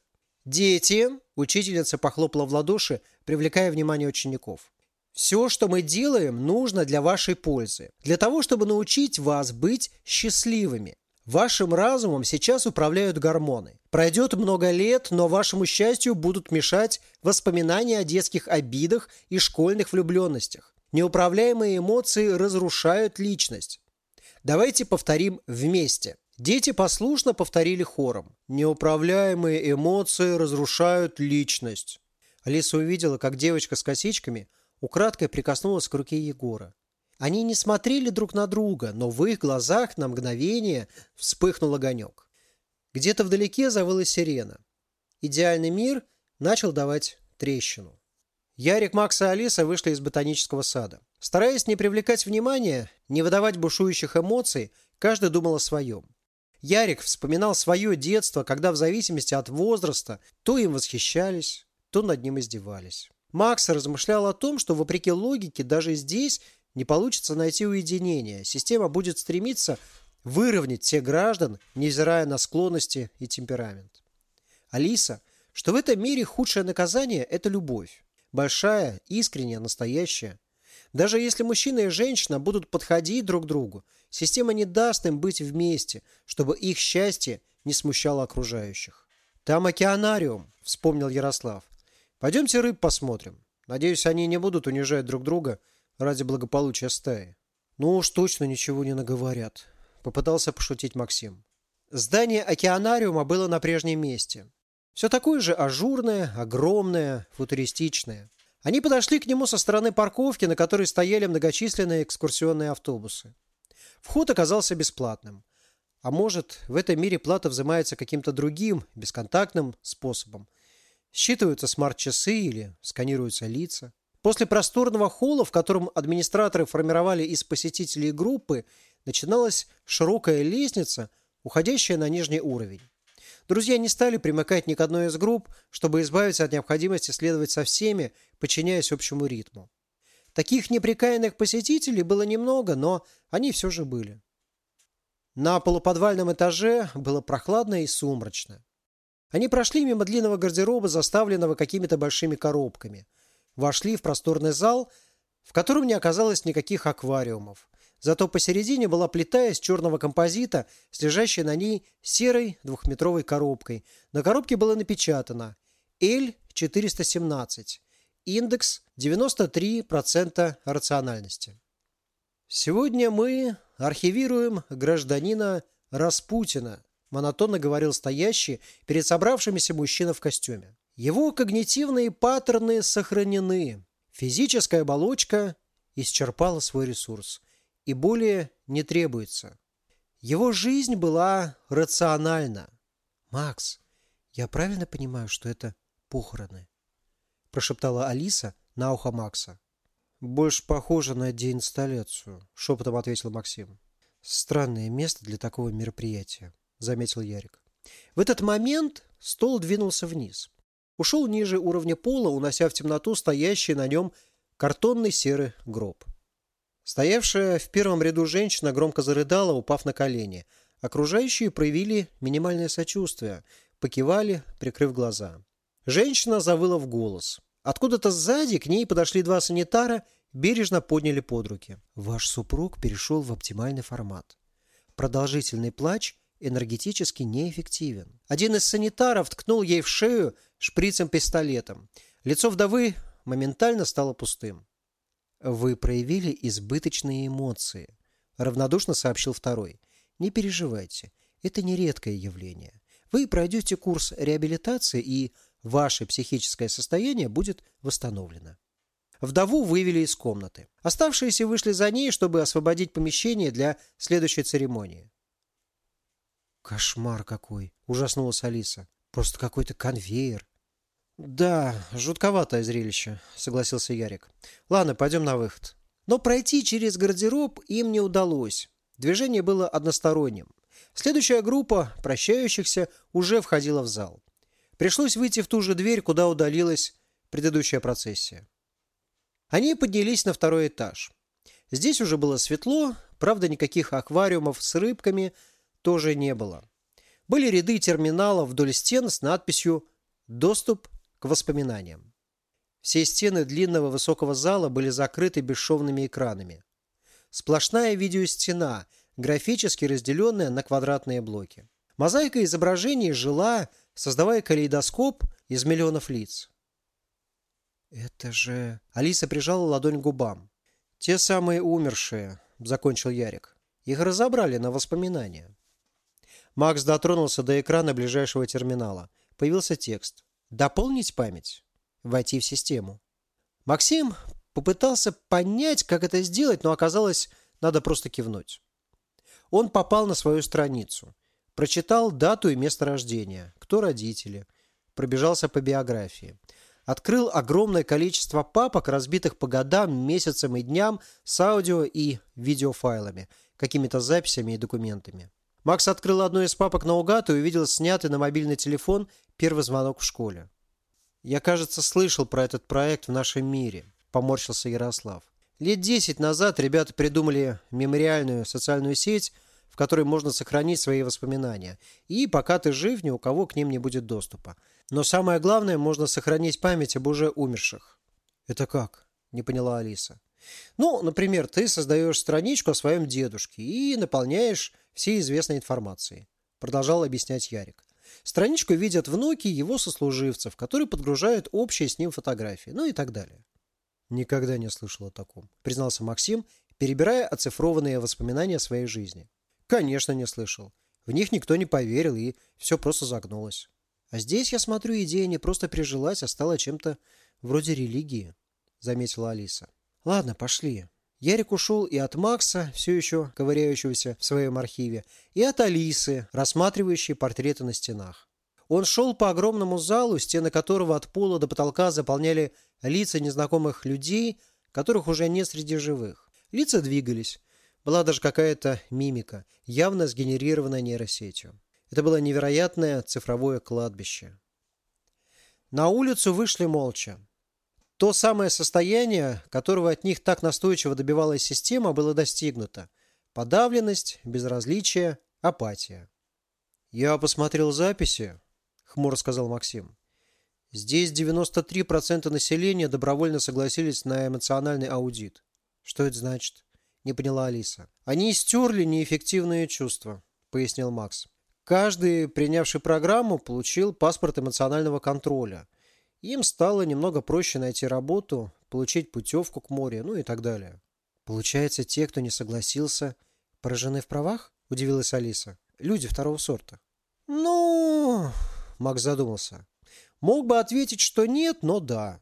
Дети, учительница похлопала в ладоши, привлекая внимание учеников. Все, что мы делаем, нужно для вашей пользы. Для того, чтобы научить вас быть счастливыми. Вашим разумом сейчас управляют гормоны. Пройдет много лет, но вашему счастью будут мешать воспоминания о детских обидах и школьных влюбленностях. Неуправляемые эмоции разрушают личность. Давайте повторим вместе. Дети послушно повторили хором. Неуправляемые эмоции разрушают личность. Алиса увидела, как девочка с косичками украдкой прикоснулась к руке Егора. Они не смотрели друг на друга, но в их глазах на мгновение вспыхнул огонек. Где-то вдалеке завыла сирена. Идеальный мир начал давать трещину. Ярик, Макс и Алиса вышли из ботанического сада. Стараясь не привлекать внимания, не выдавать бушующих эмоций, каждый думал о своем. Ярик вспоминал свое детство, когда в зависимости от возраста то им восхищались, то над ним издевались. Макс размышлял о том, что вопреки логике даже здесь не получится найти уединение. Система будет стремиться выровнять всех граждан, невзирая на склонности и темперамент. Алиса, что в этом мире худшее наказание – это любовь. Большая, искренняя, настоящая. Даже если мужчина и женщина будут подходить друг другу, система не даст им быть вместе, чтобы их счастье не смущало окружающих. «Там океанариум», — вспомнил Ярослав. «Пойдемте рыб посмотрим. Надеюсь, они не будут унижать друг друга ради благополучия стаи». «Ну уж точно ничего не наговорят», — попытался пошутить Максим. Здание океанариума было на прежнем месте. Все такое же ажурное, огромное, футуристичное. Они подошли к нему со стороны парковки, на которой стояли многочисленные экскурсионные автобусы. Вход оказался бесплатным. А может, в этом мире плата взимается каким-то другим, бесконтактным способом. Считываются смарт-часы или сканируются лица. После просторного холла, в котором администраторы формировали из посетителей группы, начиналась широкая лестница, уходящая на нижний уровень. Друзья не стали примыкать ни к одной из групп, чтобы избавиться от необходимости следовать со всеми, подчиняясь общему ритму. Таких неприкаянных посетителей было немного, но они все же были. На полуподвальном этаже было прохладно и сумрачно. Они прошли мимо длинного гардероба, заставленного какими-то большими коробками. Вошли в просторный зал, в котором не оказалось никаких аквариумов. Зато посередине была плита из черного композита с лежащей на ней серой двухметровой коробкой. На коробке было напечатано L417. Индекс 93% рациональности. Сегодня мы архивируем гражданина Распутина, монотонно говорил стоящий перед собравшимися мужчина в костюме. Его когнитивные паттерны сохранены. Физическая оболочка исчерпала свой ресурс и более не требуется. Его жизнь была рациональна. «Макс, я правильно понимаю, что это похороны?» прошептала Алиса на ухо Макса. «Больше похоже на деинсталляцию», — шепотом ответил Максим. «Странное место для такого мероприятия», — заметил Ярик. В этот момент стол двинулся вниз. Ушел ниже уровня пола, унося в темноту стоящий на нем картонный серый гроб. Стоявшая в первом ряду женщина громко зарыдала, упав на колени. Окружающие проявили минимальное сочувствие, покивали, прикрыв глаза. Женщина завыла в голос. Откуда-то сзади к ней подошли два санитара, бережно подняли под руки. Ваш супруг перешел в оптимальный формат. Продолжительный плач энергетически неэффективен. Один из санитаров ткнул ей в шею шприцем-пистолетом. Лицо вдовы моментально стало пустым. «Вы проявили избыточные эмоции», – равнодушно сообщил второй. «Не переживайте, это не редкое явление. Вы пройдете курс реабилитации и ваше психическое состояние будет восстановлено. Вдову вывели из комнаты. Оставшиеся вышли за ней, чтобы освободить помещение для следующей церемонии. «Кошмар какой!» – ужаснулась Алиса. «Просто какой-то конвейер». «Да, жутковатое зрелище», – согласился Ярик. «Ладно, пойдем на выход». Но пройти через гардероб им не удалось. Движение было односторонним. Следующая группа прощающихся уже входила в зал. Пришлось выйти в ту же дверь, куда удалилась предыдущая процессия. Они поднялись на второй этаж. Здесь уже было светло, правда, никаких аквариумов с рыбками тоже не было. Были ряды терминалов вдоль стен с надписью «Доступ к воспоминаниям». Все стены длинного высокого зала были закрыты бесшовными экранами. Сплошная видеостена, графически разделенная на квадратные блоки. Мозаика изображений жила, создавая калейдоскоп из миллионов лиц. «Это же...» Алиса прижала ладонь к губам. «Те самые умершие», — закончил Ярик. «Их разобрали на воспоминания». Макс дотронулся до экрана ближайшего терминала. Появился текст. «Дополнить память. Войти в систему». Максим попытался понять, как это сделать, но оказалось, надо просто кивнуть. Он попал на свою страницу. Прочитал дату и место рождения, кто родители, пробежался по биографии. Открыл огромное количество папок, разбитых по годам, месяцам и дням с аудио и видеофайлами, какими-то записями и документами. Макс открыл одну из папок наугад и увидел снятый на мобильный телефон первый звонок в школе. «Я, кажется, слышал про этот проект в нашем мире», – поморщился Ярослав. Лет десять назад ребята придумали мемориальную социальную сеть – которой можно сохранить свои воспоминания. И пока ты жив, ни у кого к ним не будет доступа. Но самое главное, можно сохранить память об уже умерших. Это как? Не поняла Алиса. Ну, например, ты создаешь страничку о своем дедушке и наполняешь всей известной информацией. Продолжал объяснять Ярик. Страничку видят внуки его сослуживцев, которые подгружают общие с ним фотографии, ну и так далее. Никогда не слышал о таком, признался Максим, перебирая оцифрованные воспоминания своей жизни. Конечно, не слышал. В них никто не поверил, и все просто загнулось. А здесь, я смотрю, идея не просто прижилась, а стала чем-то вроде религии, заметила Алиса. Ладно, пошли. Ярик ушел и от Макса, все еще ковыряющегося в своем архиве, и от Алисы, рассматривающей портреты на стенах. Он шел по огромному залу, стены которого от пола до потолка заполняли лица незнакомых людей, которых уже нет среди живых. Лица двигались, была даже какая-то мимика, явно сгенерированная нейросетью. Это было невероятное цифровое кладбище. На улицу вышли молча. То самое состояние, которого от них так настойчиво добивалась система, было достигнуто. Подавленность, безразличие, апатия. «Я посмотрел записи», — хмуро сказал Максим. «Здесь 93% населения добровольно согласились на эмоциональный аудит». «Что это значит?» — не поняла Алиса. «Они стерли неэффективные чувства», — пояснил Макс. Каждый, принявший программу, получил паспорт эмоционального контроля. Им стало немного проще найти работу, получить путевку к морю, ну и так далее. Получается, те, кто не согласился, поражены в правах? Удивилась Алиса. Люди второго сорта. Ну, Макс задумался. Мог бы ответить, что нет, но да.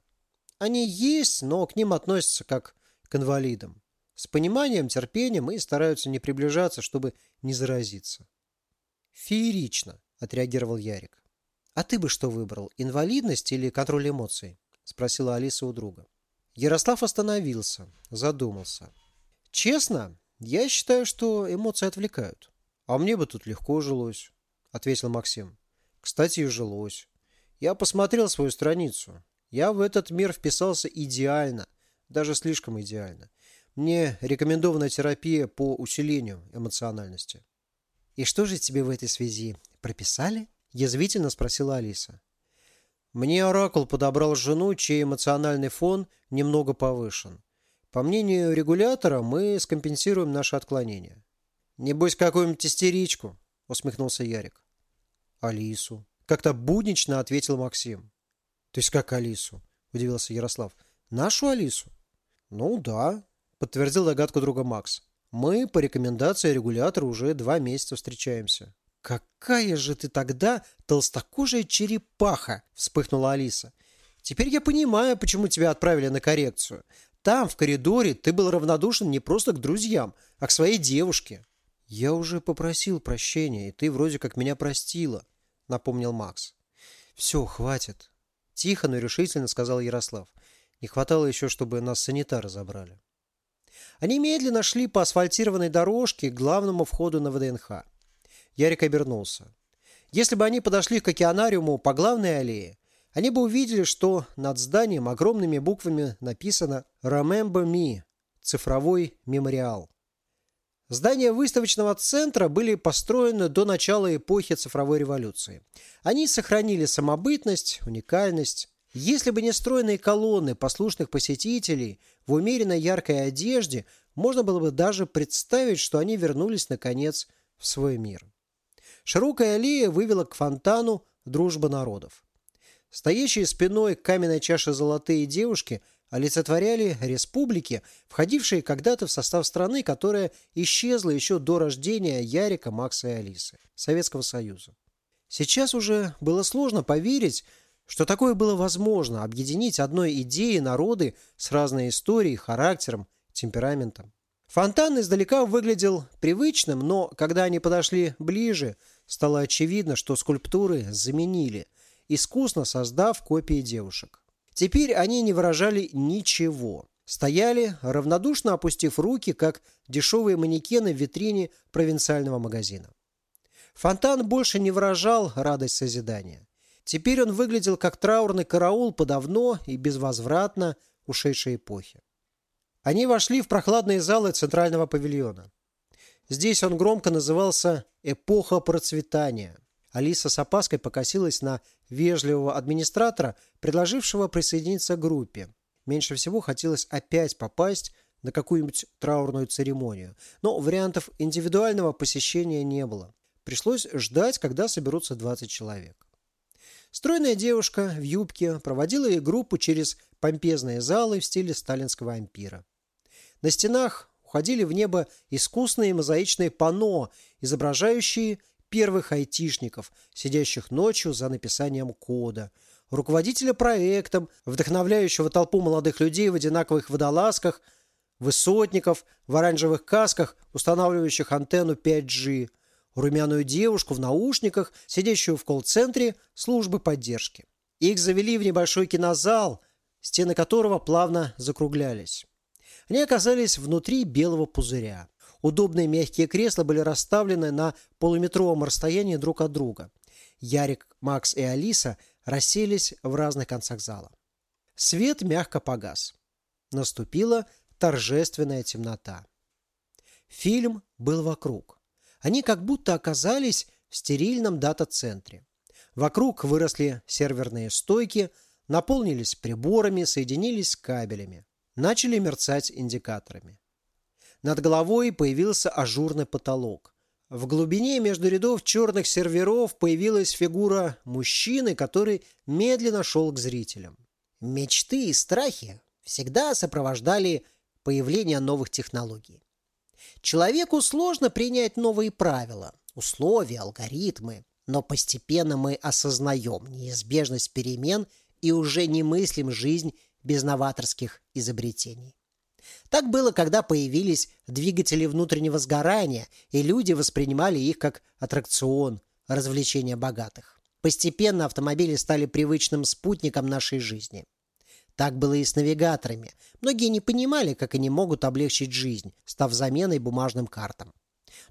Они есть, но к ним относятся как к инвалидам. С пониманием, терпением и стараются не приближаться, чтобы не заразиться. «Феерично», – отреагировал Ярик. «А ты бы что выбрал, инвалидность или контроль эмоций?» – спросила Алиса у друга. Ярослав остановился, задумался. «Честно, я считаю, что эмоции отвлекают. А мне бы тут легко жилось», – ответил Максим. «Кстати, и жилось. Я посмотрел свою страницу. Я в этот мир вписался идеально, даже слишком идеально. Мне рекомендована терапия по усилению эмоциональности». «И что же тебе в этой связи прописали?» – язвительно спросила Алиса. «Мне Оракул подобрал жену, чей эмоциональный фон немного повышен. По мнению регулятора, мы скомпенсируем наше отклонение». «Небось, какую-нибудь истеричку», – усмехнулся Ярик. «Алису». Как-то буднично ответил Максим. «То есть как Алису?» – удивился Ярослав. «Нашу Алису?» «Ну да», – подтвердил догадку друга Макс. Мы по рекомендации регулятора уже два месяца встречаемся. «Какая же ты тогда толстокожая черепаха!» – вспыхнула Алиса. «Теперь я понимаю, почему тебя отправили на коррекцию. Там, в коридоре, ты был равнодушен не просто к друзьям, а к своей девушке». «Я уже попросил прощения, и ты вроде как меня простила», – напомнил Макс. «Все, хватит», – тихо, но решительно сказал Ярослав. «Не хватало еще, чтобы нас санитары забрали». Они медленно шли по асфальтированной дорожке к главному входу на ВДНХ. Ярик обернулся. Если бы они подошли к океанариуму по главной аллее, они бы увидели, что над зданием огромными буквами написано «Remember Me» – цифровой мемориал. Здания выставочного центра были построены до начала эпохи цифровой революции. Они сохранили самобытность, уникальность, если бы не стройные колонны послушных посетителей в умеренно яркой одежде, можно было бы даже представить, что они вернулись, наконец, в свой мир. Широкая аллея вывела к фонтану «Дружба народов». Стоящие спиной к каменной чаше золотые девушки олицетворяли республики, входившие когда-то в состав страны, которая исчезла еще до рождения Ярика, Макса и Алисы, Советского Союза. Сейчас уже было сложно поверить, что такое было возможно – объединить одной идеей народы с разной историей, характером, темпераментом. Фонтан издалека выглядел привычным, но когда они подошли ближе, стало очевидно, что скульптуры заменили, искусно создав копии девушек. Теперь они не выражали ничего. Стояли, равнодушно опустив руки, как дешевые манекены в витрине провинциального магазина. Фонтан больше не выражал радость созидания. Теперь он выглядел как траурный караул по давно и безвозвратно ушедшей эпохе. Они вошли в прохладные залы центрального павильона. Здесь он громко назывался «Эпоха процветания». Алиса с опаской покосилась на вежливого администратора, предложившего присоединиться к группе. Меньше всего хотелось опять попасть на какую-нибудь траурную церемонию. Но вариантов индивидуального посещения не было. Пришлось ждать, когда соберутся 20 человек. Стройная девушка в юбке проводила их группу через помпезные залы в стиле сталинского ампира. На стенах уходили в небо искусные мозаичные панно, изображающие первых айтишников, сидящих ночью за написанием кода, руководителя проектом, вдохновляющего толпу молодых людей в одинаковых водолазках, высотников в оранжевых касках, устанавливающих антенну 5G – румяную девушку в наушниках, сидящую в колл-центре службы поддержки. Их завели в небольшой кинозал, стены которого плавно закруглялись. Они оказались внутри белого пузыря. Удобные мягкие кресла были расставлены на полуметровом расстоянии друг от друга. Ярик, Макс и Алиса расселись в разных концах зала. Свет мягко погас. Наступила торжественная темнота. Фильм был вокруг. Они как будто оказались в стерильном дата-центре. Вокруг выросли серверные стойки, наполнились приборами, соединились с кабелями. Начали мерцать индикаторами. Над головой появился ажурный потолок. В глубине между рядов черных серверов появилась фигура мужчины, который медленно шел к зрителям. Мечты и страхи всегда сопровождали появление новых технологий. Человеку сложно принять новые правила, условия, алгоритмы, но постепенно мы осознаем неизбежность перемен и уже не мыслим жизнь без новаторских изобретений. Так было, когда появились двигатели внутреннего сгорания, и люди воспринимали их как аттракцион, развлечение богатых. Постепенно автомобили стали привычным спутником нашей жизни. Так было и с навигаторами. Многие не понимали, как они могут облегчить жизнь, став заменой бумажным картам.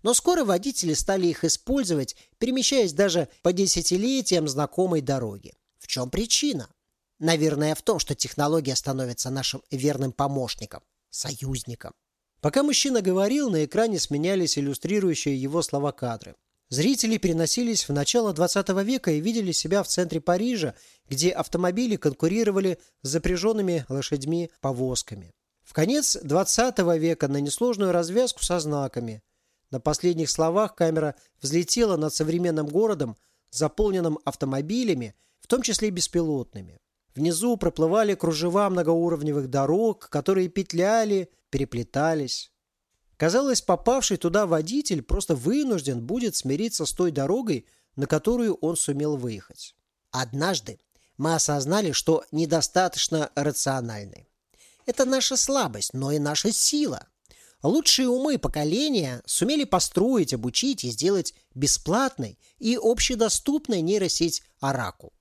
Но скоро водители стали их использовать, перемещаясь даже по десятилетиям знакомой дороги. В чем причина? Наверное, в том, что технология становится нашим верным помощником, союзником. Пока мужчина говорил, на экране сменялись иллюстрирующие его слова кадры. Зрители переносились в начало 20 века и видели себя в центре Парижа, где автомобили конкурировали с запряженными лошадьми повозками. В конец 20 века на несложную развязку со знаками. На последних словах камера взлетела над современным городом, заполненным автомобилями, в том числе беспилотными. Внизу проплывали кружева многоуровневых дорог, которые петляли, переплетались. Казалось, попавший туда водитель просто вынужден будет смириться с той дорогой, на которую он сумел выехать. Однажды мы осознали, что недостаточно рациональны. Это наша слабость, но и наша сила. Лучшие умы поколения сумели построить, обучить и сделать бесплатной и общедоступной нейросеть Оракул.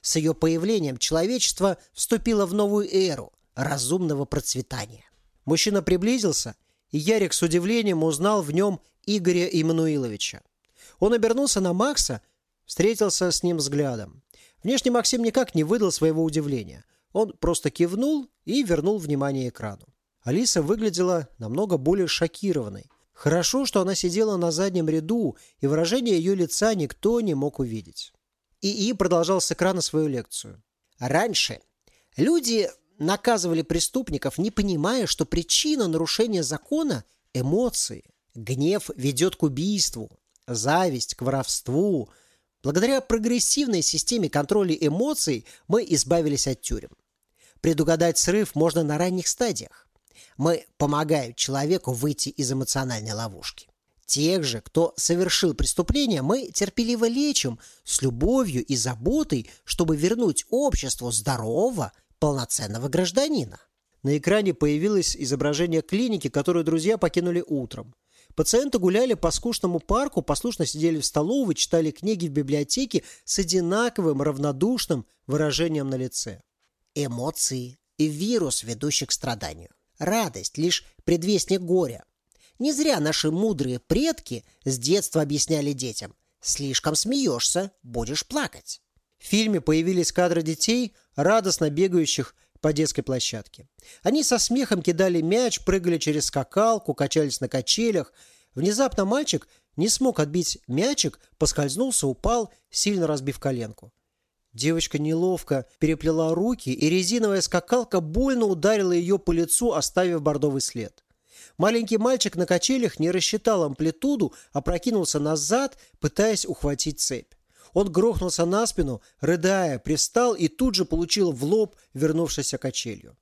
С ее появлением человечество вступило в новую эру разумного процветания. Мужчина приблизился, и Ярик с удивлением узнал в нем Игоря Иммануиловича. Он обернулся на Макса, встретился с ним взглядом. Внешне Максим никак не выдал своего удивления. Он просто кивнул и вернул внимание экрану. Алиса выглядела намного более шокированной. Хорошо, что она сидела на заднем ряду, и выражение ее лица никто не мог увидеть. ИИ продолжал с экрана свою лекцию. Раньше люди наказывали преступников, не понимая, что причина нарушения закона – эмоции. Гнев ведет к убийству, зависть – к воровству. Благодаря прогрессивной системе контроля эмоций мы избавились от тюрем. Предугадать срыв можно на ранних стадиях. Мы помогаем человеку выйти из эмоциональной ловушки. Тех же, кто совершил преступление, мы терпеливо лечим с любовью и заботой, чтобы вернуть обществу здорового, полноценного гражданина. На экране появилось изображение клиники, которую друзья покинули утром. Пациенты гуляли по скучному парку, послушно сидели в столовой, читали книги в библиотеке с одинаковым равнодушным выражением на лице. Эмоции и вирус, ведущий к страданию. Радость – лишь предвестник горя. Не зря наши мудрые предки с детства объясняли детям «слишком смеешься, будешь плакать». В фильме появились кадры детей, радостно бегающих по детской площадке. Они со смехом кидали мяч, прыгали через скакалку, качались на качелях. Внезапно мальчик не смог отбить мячик, поскользнулся, упал, сильно разбив коленку. Девочка неловко переплела руки, и резиновая скакалка больно ударила ее по лицу, оставив бордовый след. Маленький мальчик на качелях не рассчитал амплитуду, а прокинулся назад, пытаясь ухватить цепь. Он грохнулся на спину, рыдая, пристал и тут же получил в лоб вернувшейся качелью.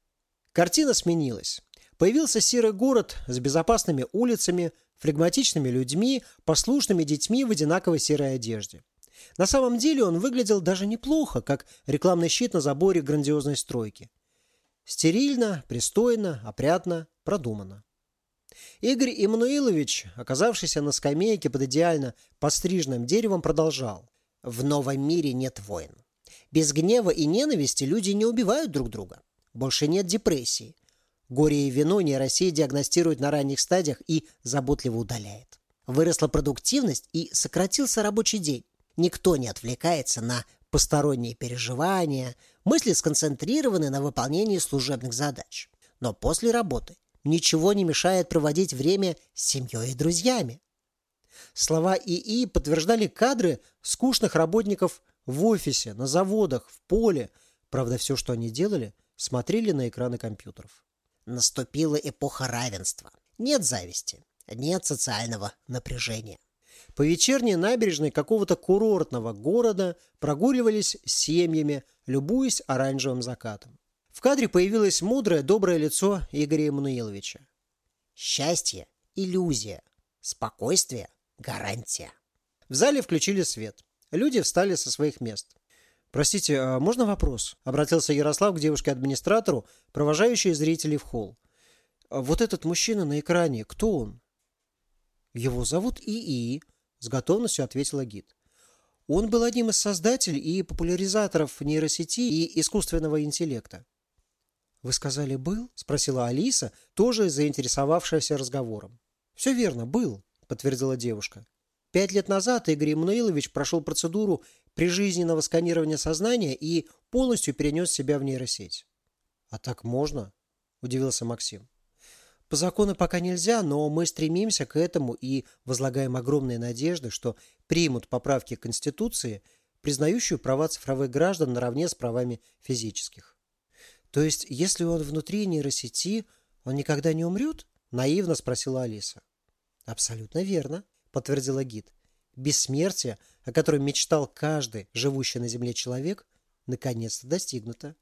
Картина сменилась. Появился серый город с безопасными улицами, флегматичными людьми, послушными детьми в одинаковой серой одежде. На самом деле он выглядел даже неплохо, как рекламный щит на заборе грандиозной стройки. Стерильно, пристойно, опрятно, продуманно. Игорь Иммануилович, оказавшийся на скамейке под идеально подстриженным деревом, продолжал. В новом мире нет войн. Без гнева и ненависти люди не убивают друг друга. Больше нет депрессии. Горе и вину нейросеть диагностирует на ранних стадиях и заботливо удаляет. Выросла продуктивность и сократился рабочий день. Никто не отвлекается на посторонние переживания, мысли сконцентрированы на выполнении служебных задач. Но после работы ничего не мешает проводить время с семьей и друзьями. Слова ИИ подтверждали кадры скучных работников в офисе, на заводах, в поле. Правда, все, что они делали, смотрели на экраны компьютеров. Наступила эпоха равенства. Нет зависти, нет социального напряжения. По вечерней набережной какого-то курортного города прогуливались семьями, любуясь оранжевым закатом. В кадре появилось мудрое, доброе лицо Игоря Эммануиловича. Счастье – иллюзия, спокойствие – гарантия. В зале включили свет. Люди встали со своих мест. «Простите, а можно вопрос?» – обратился Ярослав к девушке-администратору, провожающей зрителей в холл. «А «Вот этот мужчина на экране, кто он?» «Его зовут ИИ», – с готовностью ответила гид. Он был одним из создателей и популяризаторов нейросети и искусственного интеллекта. «Вы сказали, был?» – спросила Алиса, тоже заинтересовавшаяся разговором. «Все верно, был», – подтвердила девушка. Пять лет назад Игорь Эммануилович прошел процедуру прижизненного сканирования сознания и полностью перенес себя в нейросеть. «А так можно?» – удивился Максим. «По закону пока нельзя, но мы стремимся к этому и возлагаем огромные надежды, что примут поправки к Конституции, признающую права цифровых граждан наравне с правами физических». «То есть, если он внутри нейросети, он никогда не умрет?» – наивно спросила Алиса. «Абсолютно верно», – подтвердила гид. «Бессмертие, о котором мечтал каждый живущий на Земле человек, наконец-то достигнуто».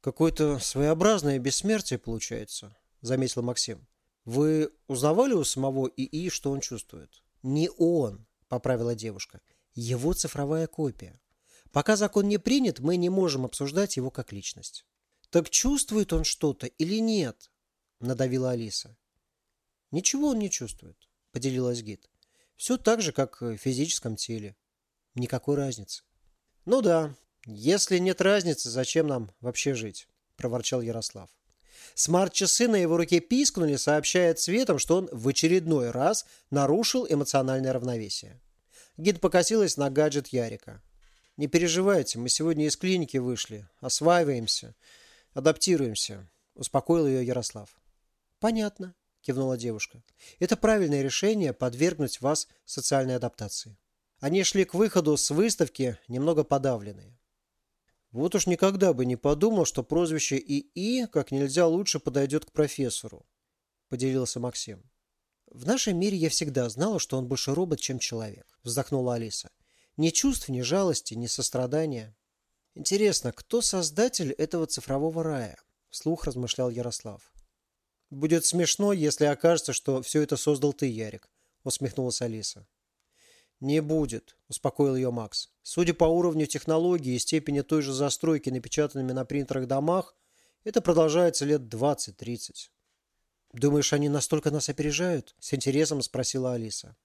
«Какое-то своеобразное бессмертие получается», – заметил Максим. «Вы узнавали у самого ИИ, что он чувствует?» «Не он», – поправила девушка. «Его цифровая копия. Пока закон не принят, мы не можем обсуждать его как личность. Так чувствует он что-то или нет? Надавила Алиса. Ничего он не чувствует, поделилась гид. Все так же, как в физическом теле. Никакой разницы. Ну да, если нет разницы, зачем нам вообще жить? Проворчал Ярослав. Смарт-часы на его руке пискнули, сообщая цветом, что он в очередной раз нарушил эмоциональное равновесие. Гид покосилась на гаджет Ярика. Не переживайте, мы сегодня из клиники вышли. Осваиваемся, адаптируемся. Успокоил ее Ярослав. Понятно, кивнула девушка. Это правильное решение подвергнуть вас социальной адаптации. Они шли к выходу с выставки, немного подавленные. Вот уж никогда бы не подумал, что прозвище ИИ как нельзя лучше подойдет к профессору, поделился Максим. В нашем мире я всегда знала, что он больше робот, чем человек, вздохнула Алиса. Ни чувств, ни жалости, ни сострадания. Интересно, кто создатель этого цифрового рая? Вслух размышлял Ярослав. Будет смешно, если окажется, что все это создал ты, Ярик, усмехнулась Алиса. Не будет, успокоил ее Макс. Судя по уровню технологии и степени той же застройки напечатанными на принтерах домах, это продолжается лет 20-30. Думаешь, они настолько нас опережают? С интересом спросила Алиса.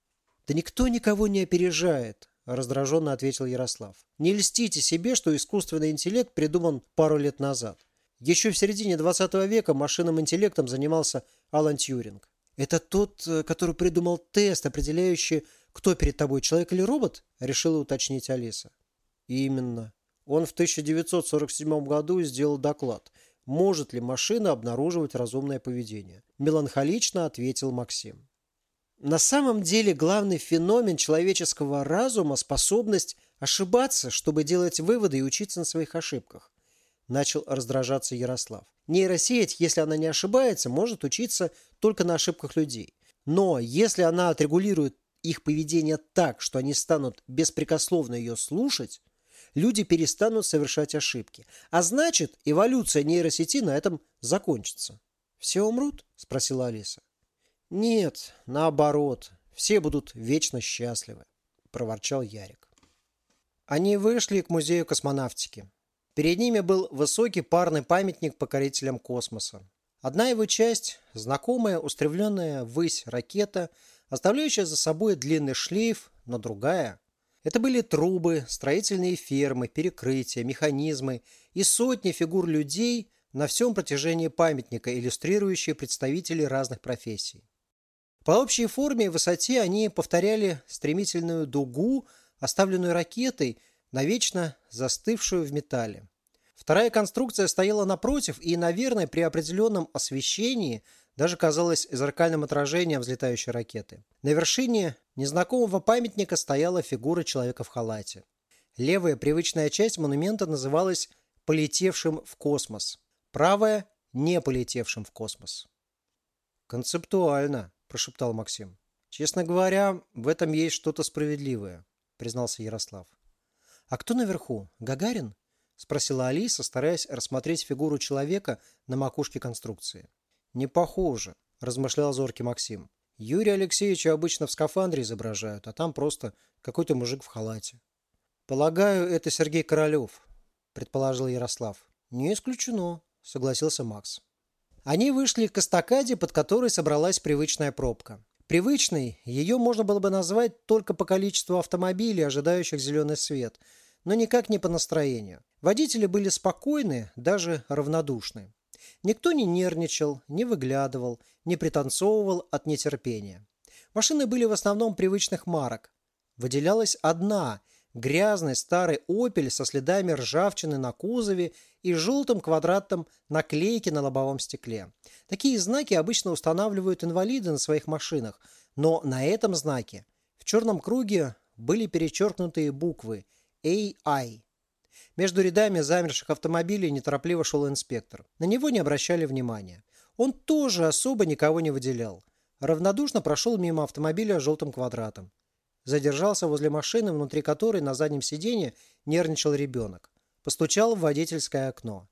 Да никто никого не опережает, раздраженно ответил Ярослав. Не льстите себе, что искусственный интеллект придуман пару лет назад. Еще в середине 20 века машинным интеллектом занимался Алан Тьюринг. Это тот, э, который придумал тест, определяющий, кто перед тобой, человек или робот? Решила уточнить Алиса. Именно. Он в 1947 году сделал доклад. Может ли машина обнаруживать разумное поведение? Меланхолично ответил Максим. На самом деле главный феномен человеческого разума – способность ошибаться, чтобы делать выводы и учиться на своих ошибках. Начал раздражаться Ярослав. Нейросеть, если она не ошибается, может учиться только на ошибках людей. Но если она отрегулирует их поведение так, что они станут беспрекословно ее слушать, люди перестанут совершать ошибки. А значит, эволюция нейросети на этом закончится. «Все умрут?» – спросила Алиса. «Нет, наоборот, все будут вечно счастливы», – проворчал Ярик. Они вышли к музею космонавтики. Перед ними был высокий парный памятник покорителям космоса. Одна его часть – знакомая, устремленная ввысь ракета, оставляющая за собой длинный шлейф, но другая – это были трубы, строительные фермы, перекрытия, механизмы и сотни фигур людей, на всем протяжении памятника, иллюстрирующие представителей разных профессий. По общей форме и высоте они повторяли стремительную дугу, оставленную ракетой, навечно застывшую в металле. Вторая конструкция стояла напротив и, наверное, при определенном освещении даже казалась зеркальным отражением взлетающей ракеты. На вершине незнакомого памятника стояла фигура человека в халате. Левая привычная часть монумента называлась «полетевшим в космос», правая – «не полетевшим в космос». «Концептуально», – прошептал Максим. «Честно говоря, в этом есть что-то справедливое», – признался Ярослав. «А кто наверху? Гагарин?» – спросила Алиса, стараясь рассмотреть фигуру человека на макушке конструкции. «Не похоже», – размышлял зоркий Максим. «Юрия Алексеевича обычно в скафандре изображают, а там просто какой-то мужик в халате». «Полагаю, это Сергей Королев», – предположил Ярослав. «Не исключено», – согласился Макс. Они вышли к эстакаде, под которой собралась привычная пробка. Привычной ее можно было бы назвать только по количеству автомобилей, ожидающих зеленый свет, но никак не по настроению. Водители были спокойны, даже равнодушны. Никто не нервничал, не выглядывал, не пританцовывал от нетерпения. Машины были в основном привычных марок. Выделялась одна – грязный старый «Опель» со следами ржавчины на кузове и желтым квадратом наклейки на лобовом стекле. Такие знаки обычно устанавливают инвалиды на своих машинах, но на этом знаке в черном круге были перечеркнутые буквы AI. Между рядами замерших автомобилей неторопливо шел инспектор. На него не обращали внимания. Он тоже особо никого не выделял. Равнодушно прошел мимо автомобиля с желтым квадратом задержался возле машины, внутри которой на заднем сиденье нервничал ребенок. Постучал в водительское окно.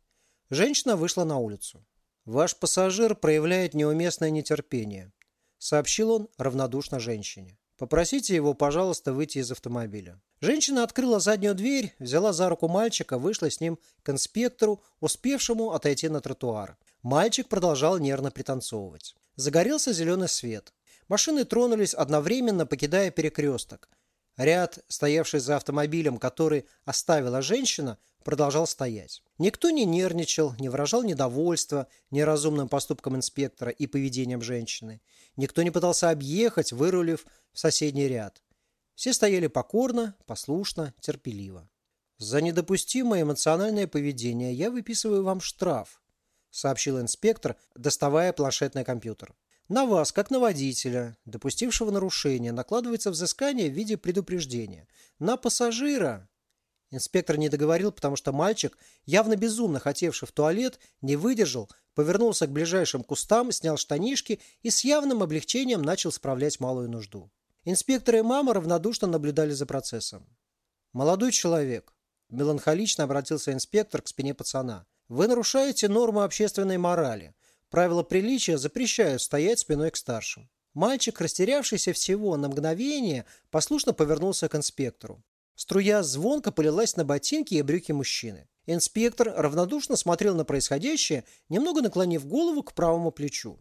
Женщина вышла на улицу. «Ваш пассажир проявляет неуместное нетерпение», – сообщил он равнодушно женщине. «Попросите его, пожалуйста, выйти из автомобиля». Женщина открыла заднюю дверь, взяла за руку мальчика, вышла с ним к инспектору, успевшему отойти на тротуар. Мальчик продолжал нервно пританцовывать. Загорелся зеленый свет. Машины тронулись одновременно, покидая перекресток. Ряд, стоявший за автомобилем, который оставила женщина, продолжал стоять. Никто не нервничал, не выражал недовольства неразумным поступком инспектора и поведением женщины. Никто не пытался объехать, вырулив в соседний ряд. Все стояли покорно, послушно, терпеливо. «За недопустимое эмоциональное поведение я выписываю вам штраф», сообщил инспектор, доставая планшетный компьютер. На вас, как на водителя, допустившего нарушение, накладывается взыскание в виде предупреждения. На пассажира... Инспектор не договорил, потому что мальчик, явно безумно хотевший в туалет, не выдержал, повернулся к ближайшим кустам, снял штанишки и с явным облегчением начал справлять малую нужду. Инспектор и мама равнодушно наблюдали за процессом. «Молодой человек», – меланхолично обратился инспектор к спине пацана, – «вы нарушаете нормы общественной морали. Правила приличия запрещают стоять спиной к старшим. Мальчик, растерявшийся всего на мгновение, послушно повернулся к инспектору. Струя звонко полилась на ботинки и брюки мужчины. Инспектор равнодушно смотрел на происходящее, немного наклонив голову к правому плечу.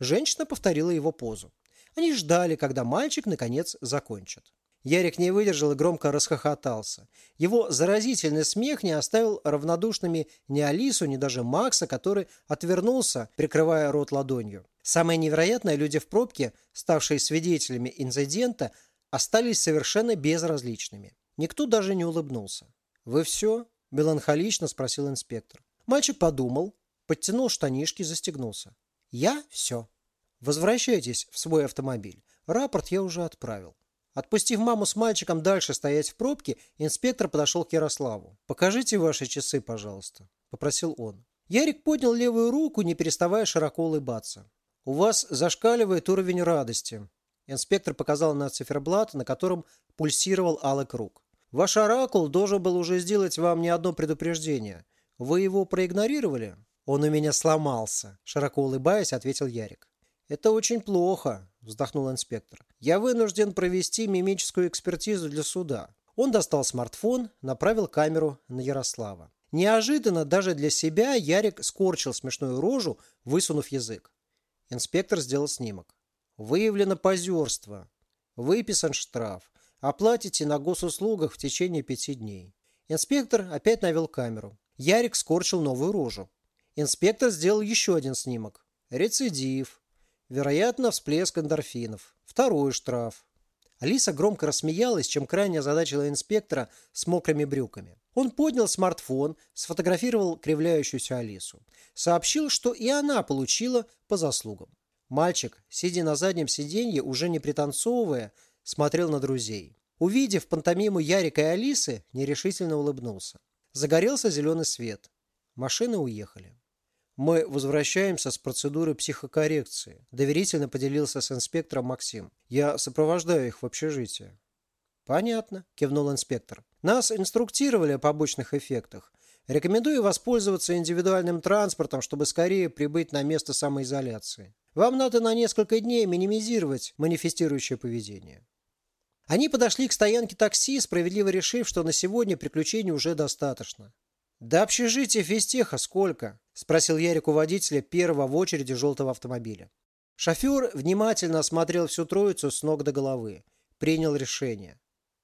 Женщина повторила его позу. Они ждали, когда мальчик наконец закончит. Ярик не выдержал и громко расхохотался. Его заразительный смех не оставил равнодушными ни Алису, ни даже Макса, который отвернулся, прикрывая рот ладонью. Самое невероятное, люди в пробке, ставшие свидетелями инцидента, остались совершенно безразличными. Никто даже не улыбнулся. «Вы все?» – меланхолично спросил инспектор. Мальчик подумал, подтянул штанишки, застегнулся. «Я все. Возвращайтесь в свой автомобиль. Рапорт я уже отправил». Отпустив маму с мальчиком дальше стоять в пробке, инспектор подошел к Ярославу. «Покажите ваши часы, пожалуйста», – попросил он. Ярик поднял левую руку, не переставая широко улыбаться. «У вас зашкаливает уровень радости». Инспектор показал на циферблат, на котором пульсировал алый круг. «Ваш оракул должен был уже сделать вам не одно предупреждение. Вы его проигнорировали?» «Он у меня сломался», – широко улыбаясь, ответил Ярик. «Это очень плохо», – вздохнул инспектор. «Я вынужден провести мимическую экспертизу для суда». Он достал смартфон, направил камеру на Ярослава. Неожиданно даже для себя Ярик скорчил смешную рожу, высунув язык. Инспектор сделал снимок. «Выявлено позерство. Выписан штраф. Оплатите на госуслугах в течение пяти дней». Инспектор опять навел камеру. Ярик скорчил новую рожу. Инспектор сделал еще один снимок. Рецидив. Вероятно, всплеск эндорфинов. Второй штраф. Алиса громко рассмеялась, чем крайне озадачила инспектора с мокрыми брюками. Он поднял смартфон, сфотографировал кривляющуюся Алису. Сообщил, что и она получила по заслугам. Мальчик, сидя на заднем сиденье, уже не пританцовывая, смотрел на друзей. Увидев пантомиму Ярика и Алисы, нерешительно улыбнулся. Загорелся зеленый свет. Машины уехали. Мы возвращаемся с процедуры психокоррекции. Доверительно поделился с инспектором Максим. Я сопровождаю их в общежитие. Понятно, кивнул инспектор. Нас инструктировали о побочных эффектах. Рекомендую воспользоваться индивидуальным транспортом, чтобы скорее прибыть на место самоизоляции. Вам надо на несколько дней минимизировать манифестирующее поведение. Они подошли к стоянке такси, справедливо решив, что на сегодня приключений уже достаточно. «До общежития физтеха сколько?» – спросил Ярик у водителя первого в очереди желтого автомобиля. Шофер внимательно осмотрел всю троицу с ног до головы. Принял решение.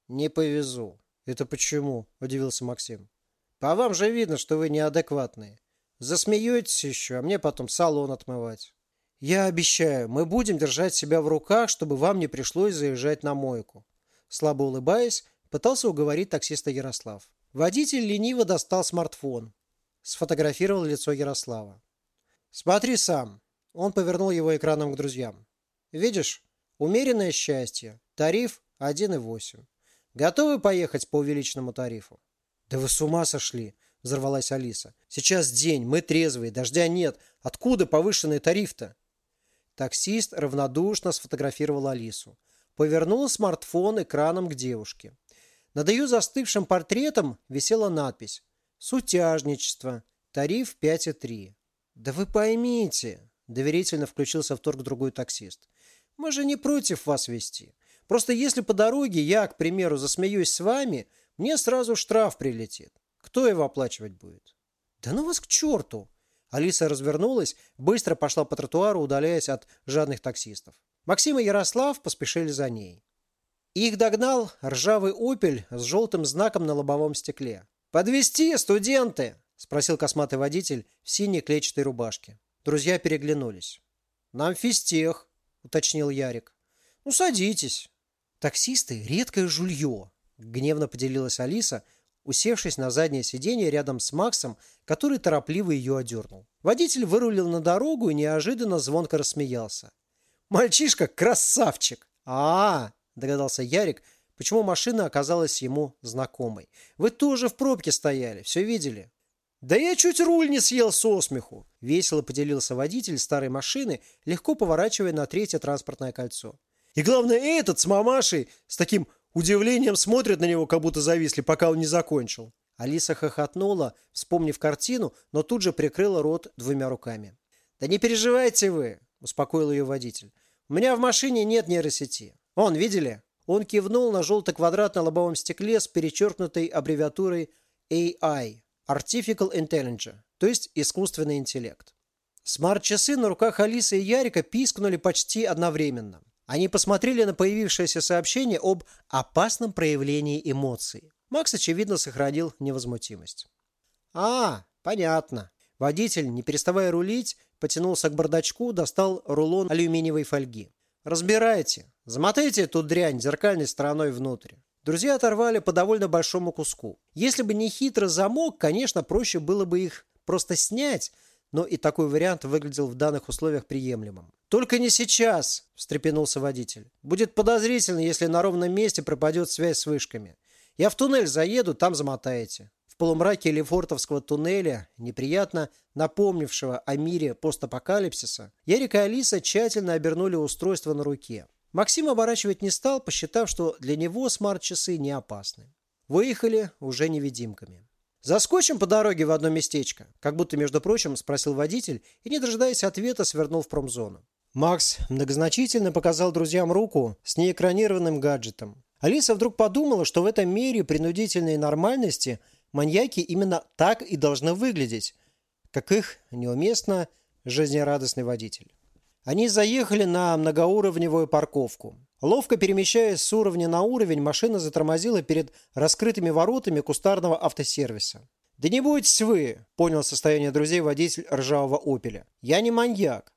«Не повезу». «Это почему?» – удивился Максим. «По вам же видно, что вы неадекватные. Засмеетесь еще, а мне потом салон отмывать». «Я обещаю, мы будем держать себя в руках, чтобы вам не пришлось заезжать на мойку». Слабо улыбаясь, пытался уговорить таксиста Ярослав. Водитель лениво достал смартфон. Сфотографировал лицо Ярослава. «Смотри сам». Он повернул его экраном к друзьям. «Видишь? Умеренное счастье. Тариф 1,8. Готовы поехать по увеличенному тарифу?» «Да вы с ума сошли!» – взорвалась Алиса. «Сейчас день, мы трезвые, дождя нет. Откуда повышенный тариф-то?» Таксист равнодушно сфотографировал Алису. Повернул смартфон экраном к девушке. Над ее застывшим портретом висела надпись «Сутяжничество. Тариф 5,3». «Да вы поймите», – доверительно включился в торг другой таксист. «Мы же не против вас вести. Просто если по дороге я, к примеру, засмеюсь с вами, мне сразу штраф прилетит. Кто его оплачивать будет?» «Да ну вас к черту!» Алиса развернулась, быстро пошла по тротуару, удаляясь от жадных таксистов. Максим и Ярослав поспешили за ней. Их догнал ржавый «Опель» с желтым знаком на лобовом стекле. «Подвезти, студенты!» – спросил косматый водитель в синей клетчатой рубашке. Друзья переглянулись. «Нам физтех», – уточнил Ярик. «Ну, садитесь». «Таксисты – редкое жулье», – гневно поделилась Алиса, усевшись на заднее сиденье рядом с Максом, который торопливо ее одернул. Водитель вырулил на дорогу и неожиданно звонко рассмеялся. «Мальчишка – красавчик!» «А, догадался Ярик, почему машина оказалась ему знакомой. «Вы тоже в пробке стояли, все видели?» «Да я чуть руль не съел со смеху!» Весело поделился водитель старой машины, легко поворачивая на третье транспортное кольцо. «И главное, этот с мамашей с таким удивлением смотрят на него, как будто зависли, пока он не закончил». Алиса хохотнула, вспомнив картину, но тут же прикрыла рот двумя руками. «Да не переживайте вы!» – успокоил ее водитель. «У меня в машине нет нейросети. «Он, видели?» Он кивнул на желтый квадрат на лобовом стекле с перечеркнутой аббревиатурой AI – Artificial Intelligence, то есть искусственный интеллект. Смарт-часы на руках Алисы и Ярика пискнули почти одновременно. Они посмотрели на появившееся сообщение об опасном проявлении эмоций. Макс, очевидно, сохранил невозмутимость. «А, понятно». Водитель, не переставая рулить, потянулся к бардачку, достал рулон алюминиевой фольги. «Разбирайте. Замотайте эту дрянь зеркальной стороной внутрь». Друзья оторвали по довольно большому куску. Если бы не хитрый замок, конечно, проще было бы их просто снять, но и такой вариант выглядел в данных условиях приемлемым. «Только не сейчас!» – встрепенулся водитель. «Будет подозрительно, если на ровном месте пропадет связь с вышками. Я в туннель заеду, там замотаете». В полумраке Лефортовского туннеля, неприятно напомнившего о мире постапокалипсиса, Ярик и Алиса тщательно обернули устройство на руке. Максим оборачивать не стал, посчитав, что для него смарт-часы не опасны. Выехали уже невидимками. «Заскочим по дороге в одно местечко?» Как будто, между прочим, спросил водитель и, не дожидаясь ответа, свернул в промзону. Макс многозначительно показал друзьям руку с неэкранированным гаджетом. Алиса вдруг подумала, что в этом мире принудительной нормальности – Маньяки именно так и должны выглядеть, как их неуместно жизнерадостный водитель. Они заехали на многоуровневую парковку. Ловко перемещаясь с уровня на уровень, машина затормозила перед раскрытыми воротами кустарного автосервиса. «Да не бойтесь вы», — понял состояние друзей водитель ржавого «Опеля». «Я не маньяк».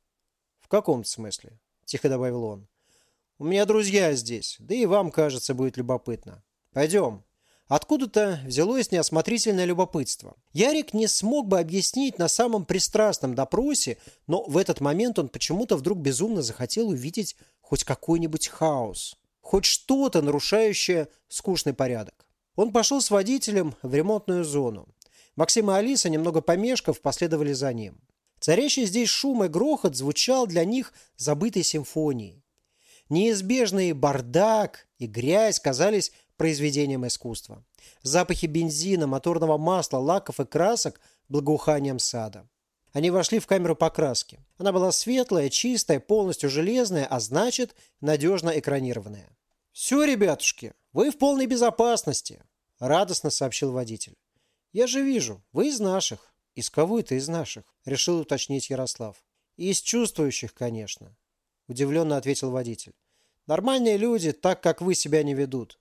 «В каком смысле?» — тихо добавил он. «У меня друзья здесь, да и вам, кажется, будет любопытно. Пойдем». Откуда-то взялось неосмотрительное любопытство. Ярик не смог бы объяснить на самом пристрастном допросе, но в этот момент он почему-то вдруг безумно захотел увидеть хоть какой-нибудь хаос, хоть что-то, нарушающее скучный порядок. Он пошел с водителем в ремонтную зону. Максим и Алиса, немного помешков, последовали за ним. Царящий здесь шум и грохот звучал для них забытой симфонией. Неизбежный бардак и грязь казались произведением искусства. Запахи бензина, моторного масла, лаков и красок – благоуханием сада. Они вошли в камеру покраски. Она была светлая, чистая, полностью железная, а значит, надежно экранированная. «Все, ребятушки, вы в полной безопасности», – радостно сообщил водитель. «Я же вижу, вы из наших». «Из кого это из наших?» – решил уточнить Ярослав. «Из чувствующих, конечно», – удивленно ответил водитель. «Нормальные люди так, как вы себя не ведут».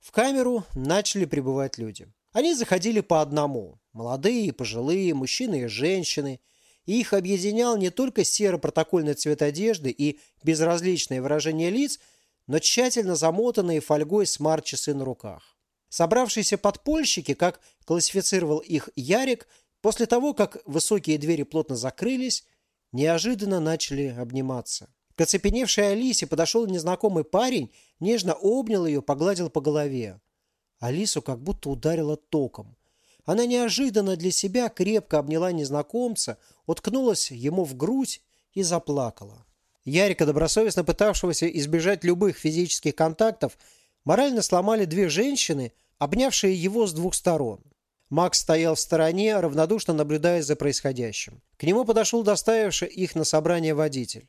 В камеру начали прибывать люди. Они заходили по одному. Молодые и пожилые, мужчины и женщины. И их объединял не только серо-протокольный цвет одежды и безразличное выражение лиц, но тщательно замотанные фольгой смарт-часы на руках. Собравшиеся подпольщики, как классифицировал их Ярик, после того, как высокие двери плотно закрылись, неожиданно начали обниматься. К оцепеневшей Алисе подошел незнакомый парень, нежно обнял ее, погладил по голове. Алису как будто ударило током. Она неожиданно для себя крепко обняла незнакомца, уткнулась ему в грудь и заплакала. Ярика, добросовестно пытавшегося избежать любых физических контактов, Морально сломали две женщины, обнявшие его с двух сторон. Макс стоял в стороне, равнодушно наблюдая за происходящим. К нему подошел доставивший их на собрание водитель.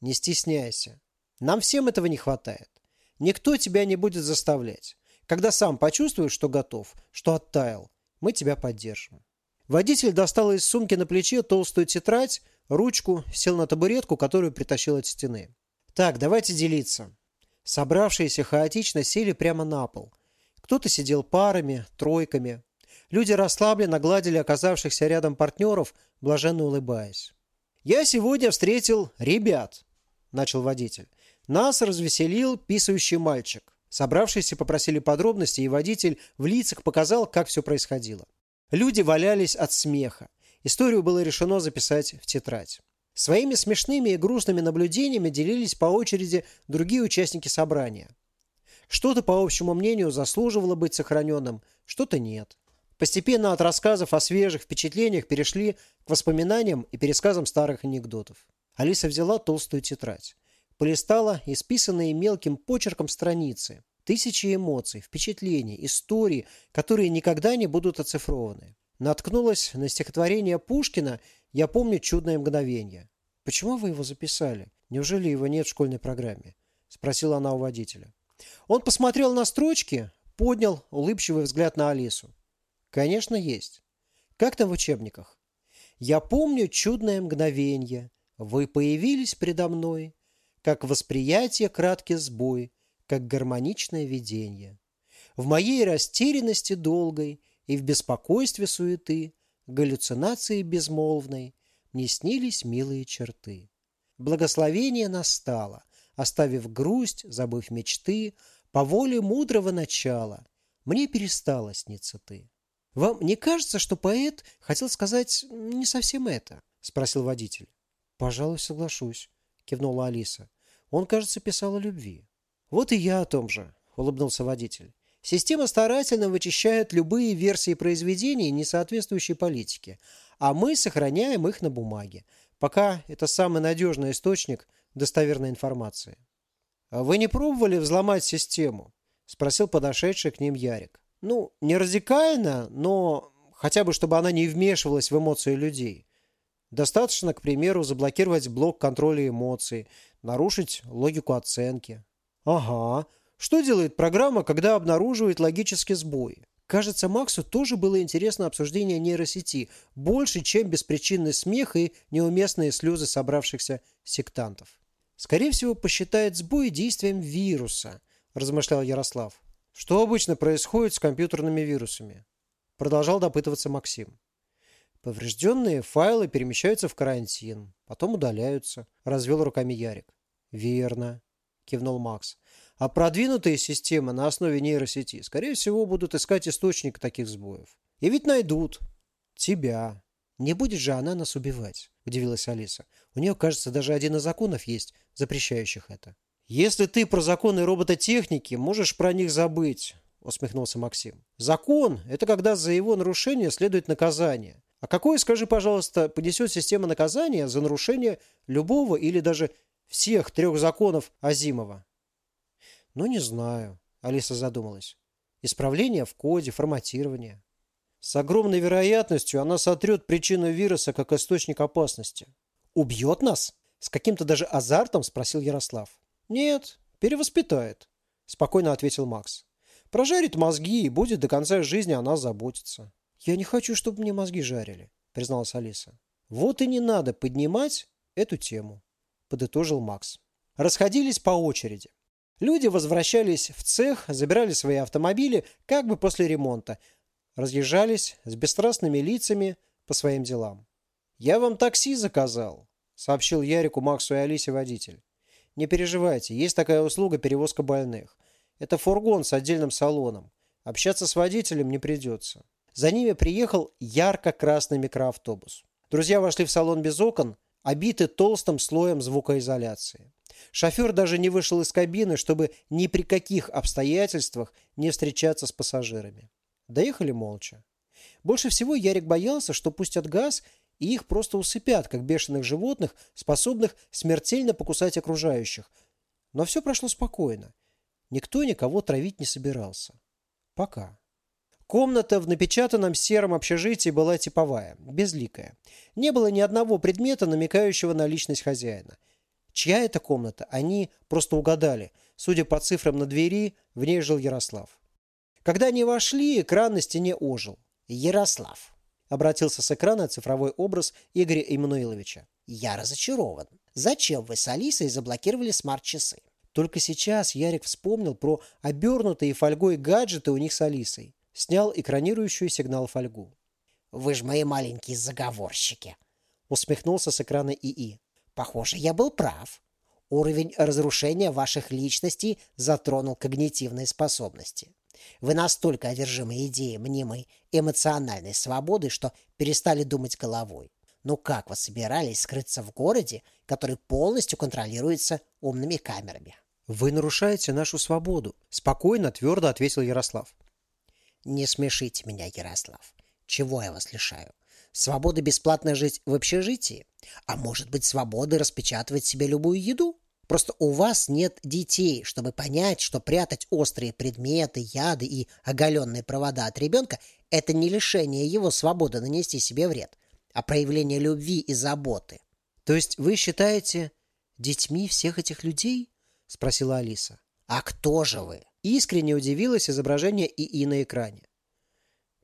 «Не стесняйся. Нам всем этого не хватает. Никто тебя не будет заставлять. Когда сам почувствуешь, что готов, что оттаял, мы тебя поддержим». Водитель достал из сумки на плече толстую тетрадь, ручку, сел на табуретку, которую притащил от стены. «Так, давайте делиться. Собравшиеся хаотично сели прямо на пол. Кто-то сидел парами, тройками. Люди расслабленно гладили оказавшихся рядом партнеров, блаженно улыбаясь. «Я сегодня встретил ребят», – начал водитель. «Нас развеселил писающий мальчик». Собравшиеся попросили подробностей, и водитель в лицах показал, как все происходило. Люди валялись от смеха. Историю было решено записать в тетрадь. Своими смешными и грустными наблюдениями делились по очереди другие участники собрания. Что-то, по общему мнению, заслуживало быть сохраненным, что-то нет. Постепенно от рассказов о свежих впечатлениях перешли к воспоминаниям и пересказам старых анекдотов. Алиса взяла толстую тетрадь. Полистала исписанные мелким почерком страницы. Тысячи эмоций, впечатлений, историй, которые никогда не будут оцифрованы. Наткнулась на стихотворение Пушкина «Я помню чудное мгновение». «Почему вы его записали? Неужели его нет в школьной программе?» – спросила она у водителя. Он посмотрел на строчки, поднял улыбчивый взгляд на Алису. «Конечно, есть. Как там в учебниках?» «Я помню чудное мгновение. Вы появились предо мной, как восприятие краткий сбой, как гармоничное видение. В моей растерянности долгой и в беспокойстве суеты, галлюцинации безмолвной, мне снились милые черты. Благословение настало, оставив грусть, забыв мечты, по воле мудрого начала, мне перестала сниться ты. Вам не кажется, что поэт хотел сказать не совсем это? Спросил водитель. Пожалуй, соглашусь, кивнула Алиса. Он, кажется, писал о любви. Вот и я о том же, улыбнулся водитель. Система старательно вычищает любые версии произведений, не соответствующие политике, а мы сохраняем их на бумаге, пока это самый надежный источник достоверной информации. «А вы не пробовали взломать систему?» – спросил подошедший к ним Ярик. «Ну, не радикально, но хотя бы, чтобы она не вмешивалась в эмоции людей. Достаточно, к примеру, заблокировать блок контроля эмоций, нарушить логику оценки». «Ага», что делает программа, когда обнаруживает логический сбой? Кажется, Максу тоже было интересно обсуждение нейросети, больше, чем беспричинный смех и неуместные слезы собравшихся сектантов. Скорее всего, посчитает сбой действием вируса, размышлял Ярослав. Что обычно происходит с компьютерными вирусами? Продолжал допытываться Максим. Поврежденные файлы перемещаются в карантин, потом удаляются, развел руками Ярик. Верно, кивнул Макс. А продвинутые системы на основе нейросети, скорее всего, будут искать источник таких сбоев. И ведь найдут. Тебя. Не будет же она нас убивать, удивилась Алиса. У нее, кажется, даже один из законов есть, запрещающих это. Если ты про законы робототехники, можешь про них забыть, усмехнулся Максим. Закон – это когда за его нарушение следует наказание. А какое, скажи, пожалуйста, понесет система наказания за нарушение любого или даже всех трех законов Азимова? Ну, не знаю, Алиса задумалась. Исправление в коде, форматирование. С огромной вероятностью она сотрет причину вируса как источник опасности. «Убьет нас?» С каким-то даже азартом спросил Ярослав. «Нет, перевоспитает», спокойно ответил Макс. Прожарит мозги и будет до конца жизни о нас заботиться. Я не хочу, чтобы мне мозги жарили, призналась Алиса. Вот и не надо поднимать эту тему, подытожил Макс. Расходились по очереди. Люди возвращались в цех, забирали свои автомобили, как бы после ремонта, разъезжались с бесстрастными лицами по своим делам. «Я вам такси заказал», — сообщил Ярику, Максу и Алисе водитель. «Не переживайте, есть такая услуга перевозка больных. Это фургон с отдельным салоном. Общаться с водителем не придется. За ними приехал ярко-красный микроавтобус. Друзья вошли в салон без окон, обиты толстым слоем звукоизоляции. Шофер даже не вышел из кабины, чтобы ни при каких обстоятельствах не встречаться с пассажирами. Доехали молча. Больше всего Ярик боялся, что пустят газ и их просто усыпят, как бешеных животных, способных смертельно покусать окружающих. Но все прошло спокойно. Никто никого травить не собирался. Пока. Комната в напечатанном сером общежитии была типовая, безликая. Не было ни одного предмета, намекающего на личность хозяина. Чья это комната, они просто угадали. Судя по цифрам на двери, в ней жил Ярослав. Когда они вошли, экран на стене ожил. «Ярослав», — обратился с экрана цифровой образ Игоря Иммануиловича. «Я разочарован. Зачем вы с Алисой заблокировали смарт-часы? Только сейчас Ярик вспомнил про обернутые фольгой гаджеты у них с Алисой. Снял экранирующую сигнал фольгу. «Вы же мои маленькие заговорщики!» Усмехнулся с экрана ИИ. «Похоже, я был прав. Уровень разрушения ваших личностей затронул когнитивные способности. Вы настолько одержимы идеей мнимой эмоциональной свободы, что перестали думать головой. Ну как вы собирались скрыться в городе, который полностью контролируется умными камерами? «Вы нарушаете нашу свободу», – спокойно, твердо ответил Ярослав. «Не смешите меня, Ярослав. Чего я вас лишаю? Свободы бесплатно жить в общежитии? А может быть, свободы распечатывать себе любую еду? Просто у вас нет детей, чтобы понять, что прятать острые предметы, яды и оголенные провода от ребенка – это не лишение его свободы нанести себе вред, а проявление любви и заботы. То есть вы считаете детьми всех этих людей? – спросила Алиса. «А кто же вы?» Искренне удивилось изображение ИИ на экране.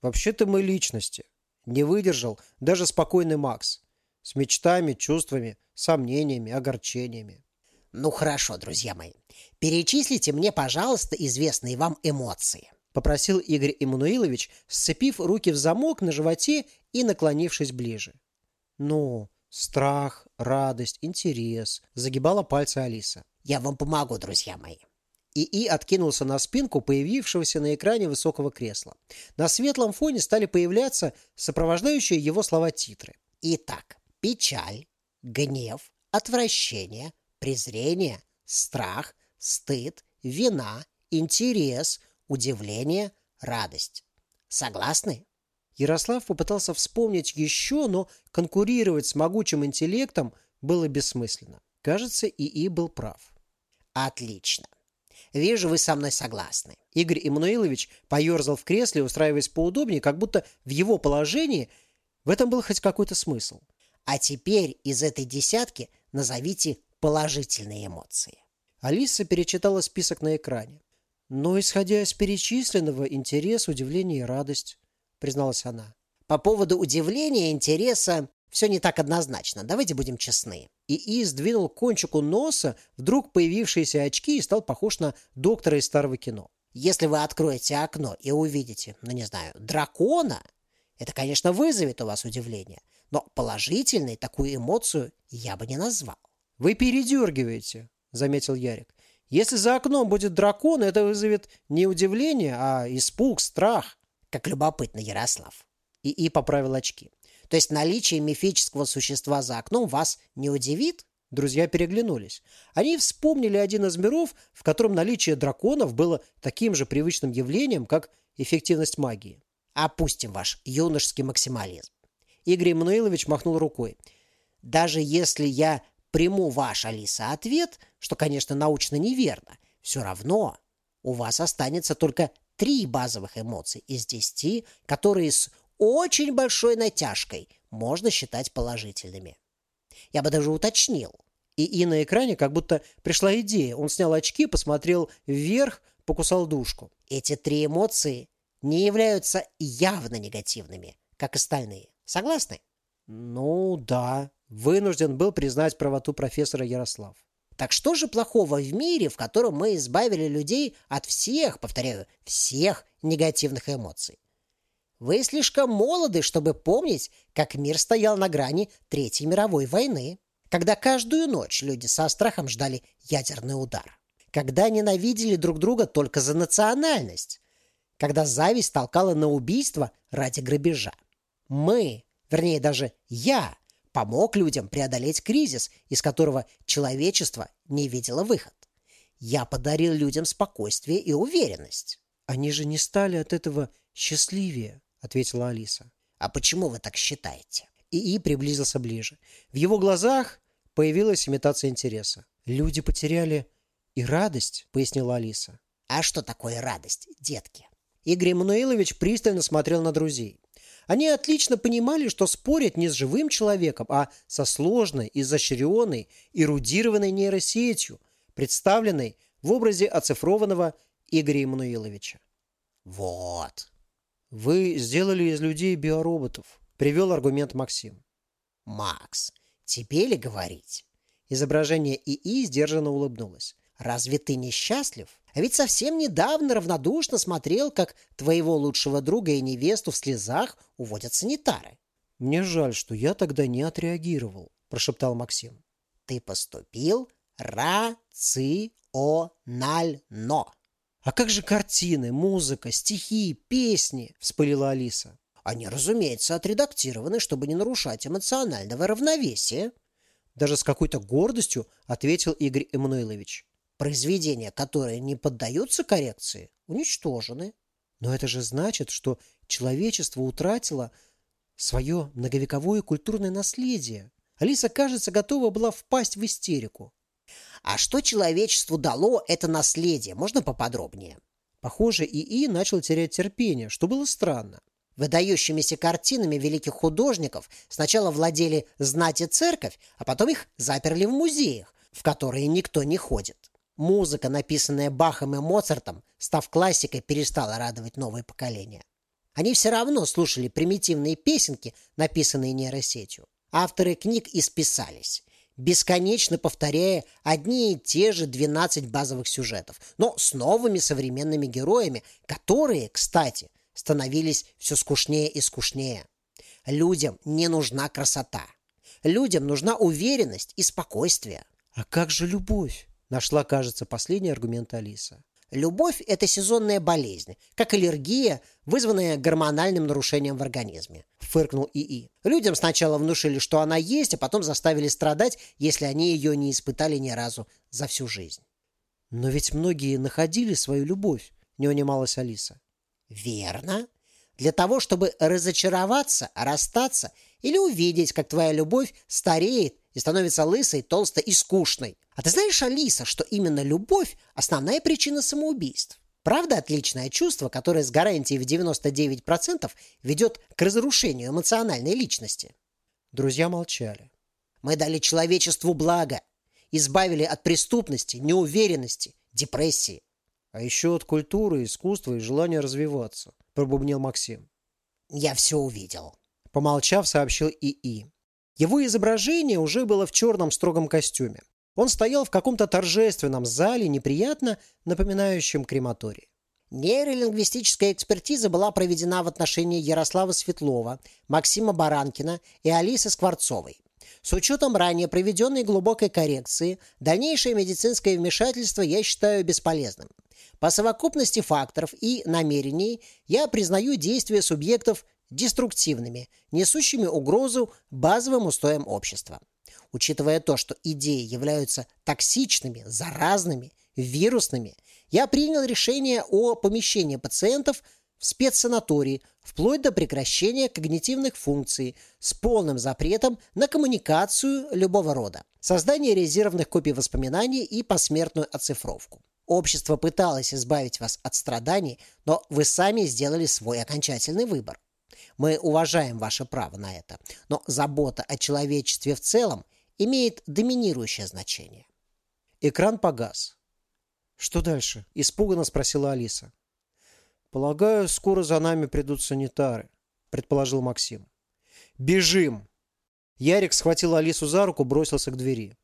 «Вообще-то мы личности. Не выдержал даже спокойный Макс. С мечтами, чувствами, сомнениями, огорчениями». «Ну хорошо, друзья мои. Перечислите мне, пожалуйста, известные вам эмоции», – попросил Игорь Иммануилович, сцепив руки в замок на животе и наклонившись ближе. «Ну, страх, радость, интерес», – загибала пальцы Алиса. Я вам помогу, друзья мои. ИИ откинулся на спинку появившегося на экране высокого кресла. На светлом фоне стали появляться сопровождающие его слова титры. Итак, печаль, гнев, отвращение, презрение, страх, стыд, вина, интерес, удивление, радость. Согласны? Ярослав попытался вспомнить еще, но конкурировать с могучим интеллектом было бессмысленно. Кажется, ИИ был прав. Отлично. Вижу, вы со мной согласны. Игорь Иммануилович поерзал в кресле, устраиваясь поудобнее, как будто в его положении в этом был хоть какой-то смысл. А теперь из этой десятки назовите положительные эмоции. Алиса перечитала список на экране. Но, исходя из перечисленного, интерес, удивление и радость, призналась она. По поводу удивления интереса все не так однозначно, давайте будем честны. ИИ сдвинул кончику носа вдруг появившиеся очки и стал похож на доктора из старого кино. Если вы откроете окно и увидите, ну не знаю, дракона, это, конечно, вызовет у вас удивление, но положительной такую эмоцию я бы не назвал. «Вы передергиваете», — заметил Ярик. «Если за окном будет дракон, это вызовет не удивление, а испуг, страх». Как любопытно, Ярослав. И И поправил очки. То есть наличие мифического существа за окном вас не удивит? Друзья переглянулись. Они вспомнили один из миров, в котором наличие драконов было таким же привычным явлением, как эффективность магии. Опустим ваш юношеский максимализм. Игорь Эммануилович махнул рукой. Даже если я приму ваш, Алиса, ответ, что, конечно, научно неверно, все равно у вас останется только три базовых эмоции из десяти, которые с очень большой натяжкой можно считать положительными. Я бы даже уточнил. И, и на экране как будто пришла идея. Он снял очки, посмотрел вверх, покусал душку. Эти три эмоции не являются явно негативными, как остальные. Согласны? Ну, да. Вынужден был признать правоту профессора Ярослав. Так что же плохого в мире, в котором мы избавили людей от всех, повторяю, всех негативных эмоций? Вы слишком молоды, чтобы помнить, как мир стоял на грани Третьей мировой войны, когда каждую ночь люди со страхом ждали ядерный удар, когда ненавидели друг друга только за национальность, когда зависть толкала на убийство ради грабежа. Мы, вернее даже я, помог людям преодолеть кризис, из которого человечество не видело выход. Я подарил людям спокойствие и уверенность. Они же не стали от этого счастливее ответила Алиса. А почему вы так считаете? ИИ приблизился ближе. В его глазах появилась имитация интереса. Люди потеряли и радость, пояснила Алиса. А что такое радость, детки? Игорь Эммануилович пристально смотрел на друзей. Они отлично понимали, что спорят не с живым человеком, а со сложной, изощренной, эрудированной нейросетью, представленной в образе оцифрованного Игоря Эммануиловича. «Вот», «Вы сделали из людей биороботов», – привел аргумент Максим. «Макс, тебе ли говорить?» Изображение ИИ сдержанно улыбнулось. «Разве ты не счастлив? А ведь совсем недавно равнодушно смотрел, как твоего лучшего друга и невесту в слезах уводят санитары». «Мне жаль, что я тогда не отреагировал», – прошептал Максим. «Ты поступил рационально». «А как же картины, музыка, стихи, песни?» – вспылила Алиса. «Они, разумеется, отредактированы, чтобы не нарушать эмоционального равновесия». Даже с какой-то гордостью ответил Игорь Эммануилович. «Произведения, которые не поддаются коррекции, уничтожены». «Но это же значит, что человечество утратило свое многовековое культурное наследие». Алиса, кажется, готова была впасть в истерику. А что человечеству дало это наследие? Можно поподробнее? Похоже, ИИ начал терять терпение, что было странно. Выдающимися картинами великих художников сначала владели знать и церковь, а потом их заперли в музеях, в которые никто не ходит. Музыка, написанная Бахом и Моцартом, став классикой, перестала радовать новое поколение. Они все равно слушали примитивные песенки, написанные нейросетью. Авторы книг исписались бесконечно повторяя одни и те же 12 базовых сюжетов, но с новыми современными героями, которые, кстати, становились все скучнее и скучнее. Людям не нужна красота. Людям нужна уверенность и спокойствие. А как же любовь? Нашла, кажется, последний аргумент Алиса. Любовь – это сезонная болезнь, как аллергия, вызванная гормональным нарушением в организме», – фыркнул ИИ. «Людям сначала внушили, что она есть, а потом заставили страдать, если они ее не испытали ни разу за всю жизнь». «Но ведь многие находили свою любовь», – не унималась Алиса. «Верно. Для того, чтобы разочароваться, расстаться или увидеть, как твоя любовь стареет и становится лысой, толстой и скучной. А ты знаешь, Алиса, что именно любовь – основная причина самоубийств? Правда, отличное чувство, которое с гарантией в 99% ведет к разрушению эмоциональной личности? Друзья молчали. Мы дали человечеству благо, избавили от преступности, неуверенности, депрессии. А еще от культуры, искусства и желания развиваться, пробубнил Максим. Я все увидел. Помолчав, сообщил ИИ. Его изображение уже было в черном строгом костюме. Он стоял в каком-то торжественном зале, неприятно напоминающем крематорий. Нейролингвистическая экспертиза была проведена в отношении Ярослава Светлова, Максима Баранкина и Алисы Скворцовой. С учетом ранее проведенной глубокой коррекции, дальнейшее медицинское вмешательство я считаю бесполезным. По совокупности факторов и намерений я признаю действия субъектов деструктивными, несущими угрозу базовым устоям общества. Учитывая то, что идеи являются токсичными, заразными, вирусными, я принял решение о помещении пациентов в спецсанатории вплоть до прекращения когнитивных функций с полным запретом на коммуникацию любого рода, создание резервных копий воспоминаний и посмертную оцифровку. Общество пыталось избавить вас от страданий, но вы сами сделали свой окончательный выбор. Мы уважаем ваше право на это, но забота о человечестве в целом имеет доминирующее значение. Экран погас. «Что дальше?» – испуганно спросила Алиса. «Полагаю, скоро за нами придут санитары», – предположил Максим. «Бежим!» Ярик схватил Алису за руку, бросился к двери.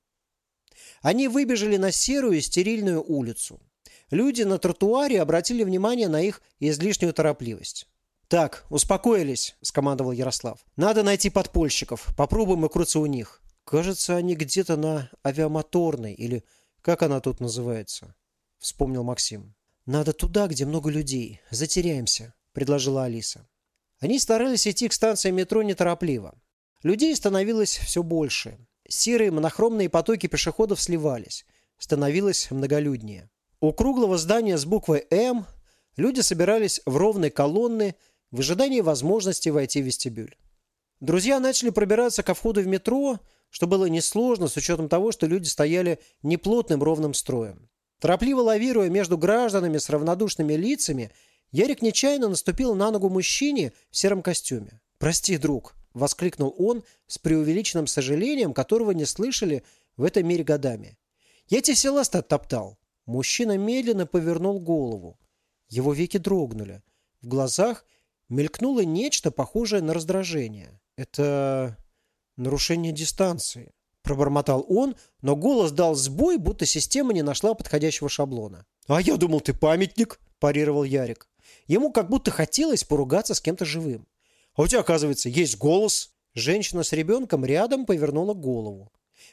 Они выбежали на серую стерильную улицу. Люди на тротуаре обратили внимание на их излишнюю торопливость. «Так, успокоились», – скомандовал Ярослав. «Надо найти подпольщиков. Попробуем укрыться у них. Кажется, они где-то на авиамоторной или как она тут называется?» – вспомнил Максим. «Надо туда, где много людей. Затеряемся», – предложила Алиса. Они старались идти к станции метро неторопливо. Людей становилось все больше. Серые монохромные потоки пешеходов сливались. Становилось многолюднее. У круглого здания с буквой «М» люди собирались в ровные колонны в ожидании возможности войти в вестибюль. Друзья начали пробираться ко входу в метро, что было несложно с учетом того, что люди стояли неплотным ровным строем. Торопливо лавируя между гражданами с равнодушными лицами, Ярик нечаянно наступил на ногу мужчине в сером костюме. «Прости, друг», — воскликнул он с преувеличенным сожалением, которого не слышали в этом мире годами. «Я тебе все ласты оттоптал». Мужчина медленно повернул голову. Его веки дрогнули. В глазах мелькнуло нечто похожее на раздражение. «Это нарушение дистанции», Пробормотал он, но голос дал сбой, будто система не нашла подходящего шаблона. «А я думал, ты памятник!» – парировал Ярик. Ему как будто хотелось поругаться с кем-то живым. «А у тебя, оказывается, есть голос!» Женщина с ребенком рядом повернула голову.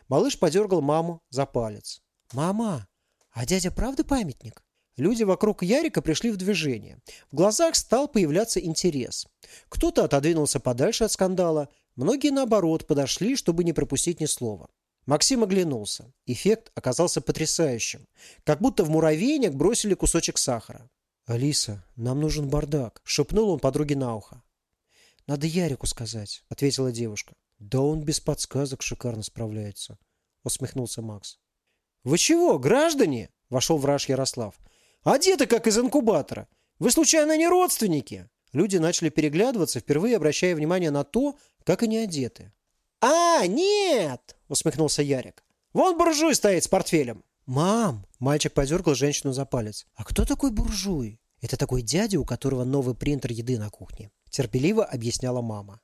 Малыш подергал маму за палец. «Мама, а дядя правда памятник?» Люди вокруг Ярика пришли в движение. В глазах стал появляться интерес. Кто-то отодвинулся подальше от скандала, Многие, наоборот, подошли, чтобы не пропустить ни слова. Максим оглянулся. Эффект оказался потрясающим. Как будто в муравейник бросили кусочек сахара. «Алиса, нам нужен бардак», – шепнул он подруге на ухо. «Надо Ярику сказать», – ответила девушка. «Да он без подсказок шикарно справляется», – усмехнулся Макс. «Вы чего, граждане?» – вошел враж Ярослав. «Одеты, как из инкубатора. Вы, случайно, не родственники?» Люди начали переглядываться, впервые обращая внимание на то, как они одеты. «А, нет!» – усмехнулся Ярик. «Вон буржуй стоит с портфелем!» «Мам!» – мальчик подергал женщину за палец. «А кто такой буржуй?» «Это такой дядя, у которого новый принтер еды на кухне», – терпеливо объясняла мама.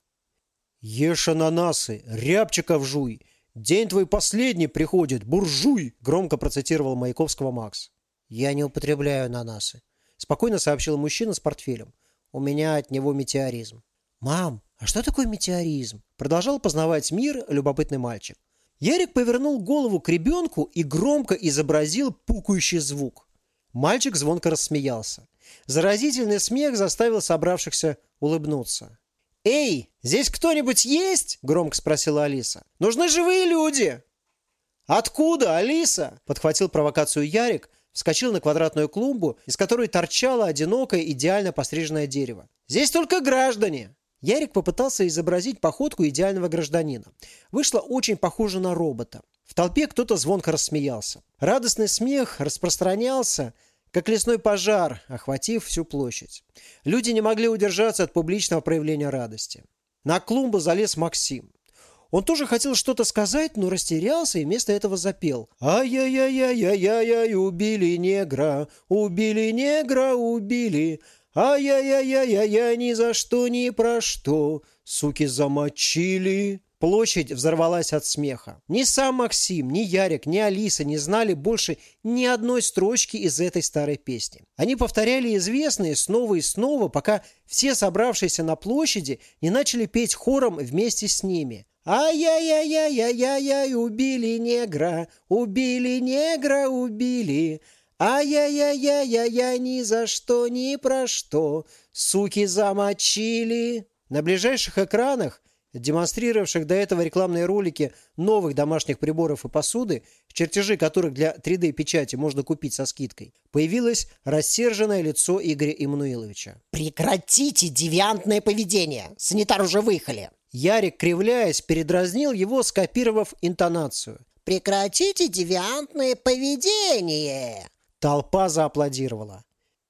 «Ешь ананасы, рябчиков жуй! День твой последний приходит, буржуй!» – громко процитировал Маяковского Макс. «Я не употребляю ананасы», – спокойно сообщил мужчина с портфелем. У меня от него метеоризм. «Мам, а что такое метеоризм?» Продолжал познавать мир любопытный мальчик. Ярик повернул голову к ребенку и громко изобразил пукающий звук. Мальчик звонко рассмеялся. Заразительный смех заставил собравшихся улыбнуться. «Эй, здесь кто-нибудь есть?» – громко спросила Алиса. «Нужны живые люди!» «Откуда, Алиса?» – подхватил провокацию Ярик – вскочил на квадратную клумбу, из которой торчало одинокое идеально постриженное дерево. «Здесь только граждане!» Ярик попытался изобразить походку идеального гражданина. Вышло очень похоже на робота. В толпе кто-то звонко рассмеялся. Радостный смех распространялся, как лесной пожар, охватив всю площадь. Люди не могли удержаться от публичного проявления радости. На клумбу залез Максим. Он тоже хотел что-то сказать, но растерялся и вместо этого запел. «Ай-яй-яй-яй-яй-яй, убили негра, убили негра, убили. Ай-яй-яй-яй-яй, ни за что, ни про что, суки замочили». Площадь взорвалась от смеха. Ни сам Максим, ни Ярик, ни Алиса не знали больше ни одной строчки из этой старой песни. Они повторяли известные снова и снова, пока все собравшиеся на площади не начали петь хором вместе с ними. «Ай-яй-яй-яй-яй-яй, убили негра, убили негра, убили!» «Ай-яй-яй-яй-яй, ни за что, ни про что, суки замочили!» На ближайших экранах демонстрировавших до этого рекламные ролики новых домашних приборов и посуды, чертежи которых для 3D-печати можно купить со скидкой, появилось рассерженное лицо Игоря Иммануиловича. «Прекратите девиантное поведение! Санитар уже выехали!» Ярик, кривляясь, передразнил его, скопировав интонацию. «Прекратите девиантное поведение!» Толпа зааплодировала.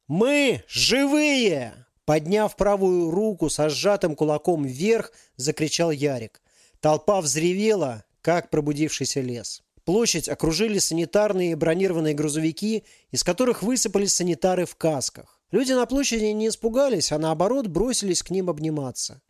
«Мы живые!» Подняв правую руку со сжатым кулаком вверх, закричал Ярик. Толпа взревела, как пробудившийся лес. Площадь окружили санитарные бронированные грузовики, из которых высыпались санитары в касках. Люди на площади не испугались, а наоборот бросились к ним обниматься.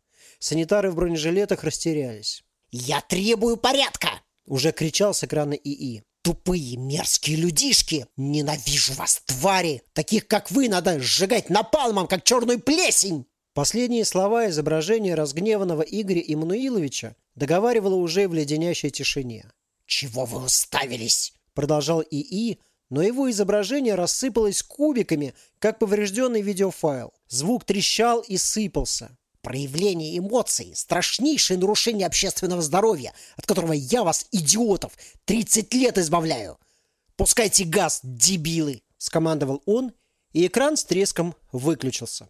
Санитары в бронежилетах растерялись. «Я требую порядка!» – уже кричал с экрана ИИ. Тупые мерзкие людишки! Ненавижу вас, твари! Таких, как вы, надо сжигать напалмом, как черную плесень!» Последние слова изображения разгневанного Игоря Иммануиловича договаривало уже в леденящей тишине. «Чего вы уставились?» Продолжал ИИ, но его изображение рассыпалось кубиками, как поврежденный видеофайл. Звук трещал и сыпался. Проявление эмоций – страшнейшее нарушение общественного здоровья, от которого я вас, идиотов, 30 лет избавляю. Пускайте газ, дебилы!» – скомандовал он, и экран с треском выключился.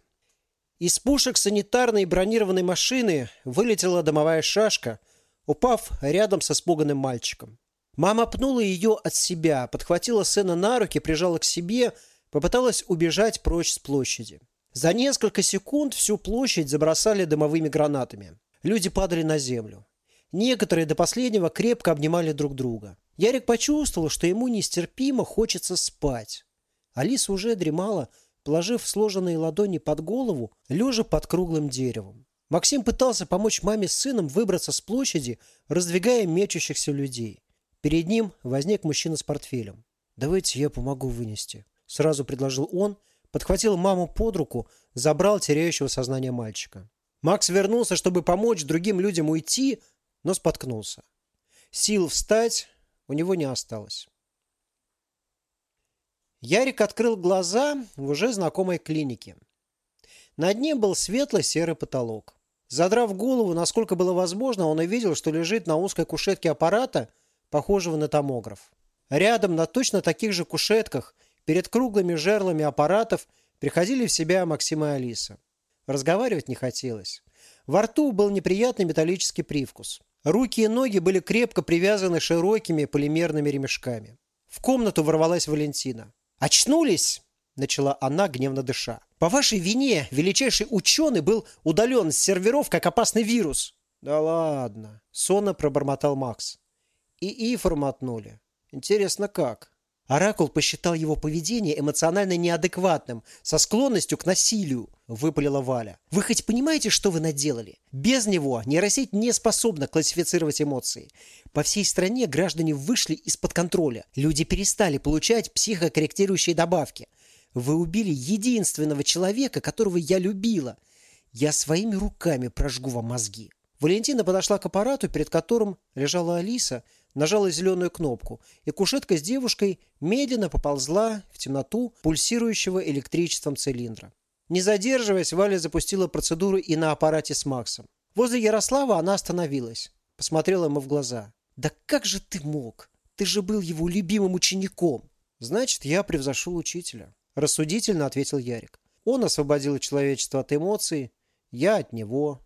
Из пушек санитарной бронированной машины вылетела домовая шашка, упав рядом со испуганным мальчиком. Мама пнула ее от себя, подхватила сына на руки, прижала к себе, попыталась убежать прочь с площади. За несколько секунд всю площадь забросали дымовыми гранатами. Люди падали на землю. Некоторые до последнего крепко обнимали друг друга. Ярик почувствовал, что ему нестерпимо хочется спать. Алиса уже дремала, положив сложенные ладони под голову, лежа под круглым деревом. Максим пытался помочь маме с сыном выбраться с площади, раздвигая мечущихся людей. Перед ним возник мужчина с портфелем. «Давайте я помогу вынести», – сразу предложил он – подхватил маму под руку, забрал теряющего сознание мальчика. Макс вернулся, чтобы помочь другим людям уйти, но споткнулся. Сил встать у него не осталось. Ярик открыл глаза в уже знакомой клинике. Над ним был светло-серый потолок. Задрав голову, насколько было возможно, он увидел, что лежит на узкой кушетке аппарата, похожего на томограф. Рядом на точно таких же кушетках Перед круглыми жерлами аппаратов приходили в себя Максим и Алиса. Разговаривать не хотелось. Во рту был неприятный металлический привкус. Руки и ноги были крепко привязаны широкими полимерными ремешками. В комнату ворвалась Валентина. «Очнулись?» – начала она, гневно дыша. «По вашей вине величайший ученый был удален с серверов как опасный вирус». «Да ладно», – сонно пробормотал Макс. И и форматнули. Интересно, как? Оракул посчитал его поведение эмоционально неадекватным, со склонностью к насилию, выпалила Валя. Вы хоть понимаете, что вы наделали? Без него нейросеть не способна классифицировать эмоции. По всей стране граждане вышли из-под контроля. Люди перестали получать психокорректирующие добавки. Вы убили единственного человека, которого я любила. Я своими руками прожгу вам мозги. Валентина подошла к аппарату, перед которым лежала Алиса, нажала зеленую кнопку, и кушетка с девушкой медленно поползла в темноту пульсирующего электричеством цилиндра. Не задерживаясь, Валя запустила процедуру и на аппарате с Максом. Возле Ярослава она остановилась, посмотрела ему в глаза. «Да как же ты мог? Ты же был его любимым учеником!» «Значит, я превзошел учителя», – рассудительно ответил Ярик. «Он освободил человечество от эмоций, я от него».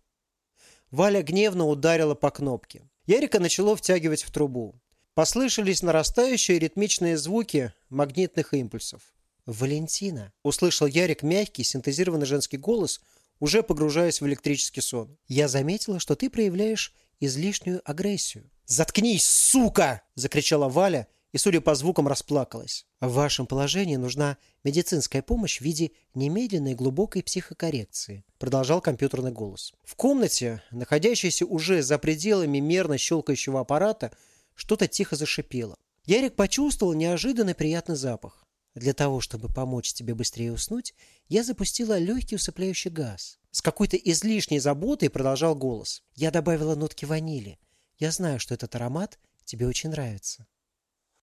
Валя гневно ударила по кнопке. Ярика начало втягивать в трубу. Послышались нарастающие ритмичные звуки магнитных импульсов. «Валентина!» – услышал Ярик мягкий, синтезированный женский голос, уже погружаясь в электрический сон. «Я заметила, что ты проявляешь излишнюю агрессию». «Заткнись, сука!» – закричала Валя и, судя по звукам, расплакалась. В вашем положении нужна медицинская помощь в виде немедленной глубокой психокоррекции, продолжал компьютерный голос. В комнате, находящейся уже за пределами мерно щелкающего аппарата, что-то тихо зашипело. Ярик почувствовал неожиданный приятный запах. Для того, чтобы помочь тебе быстрее уснуть, я запустила легкий усыпляющий газ. С какой-то излишней заботой продолжал голос. Я добавила нотки ванили. Я знаю, что этот аромат тебе очень нравится.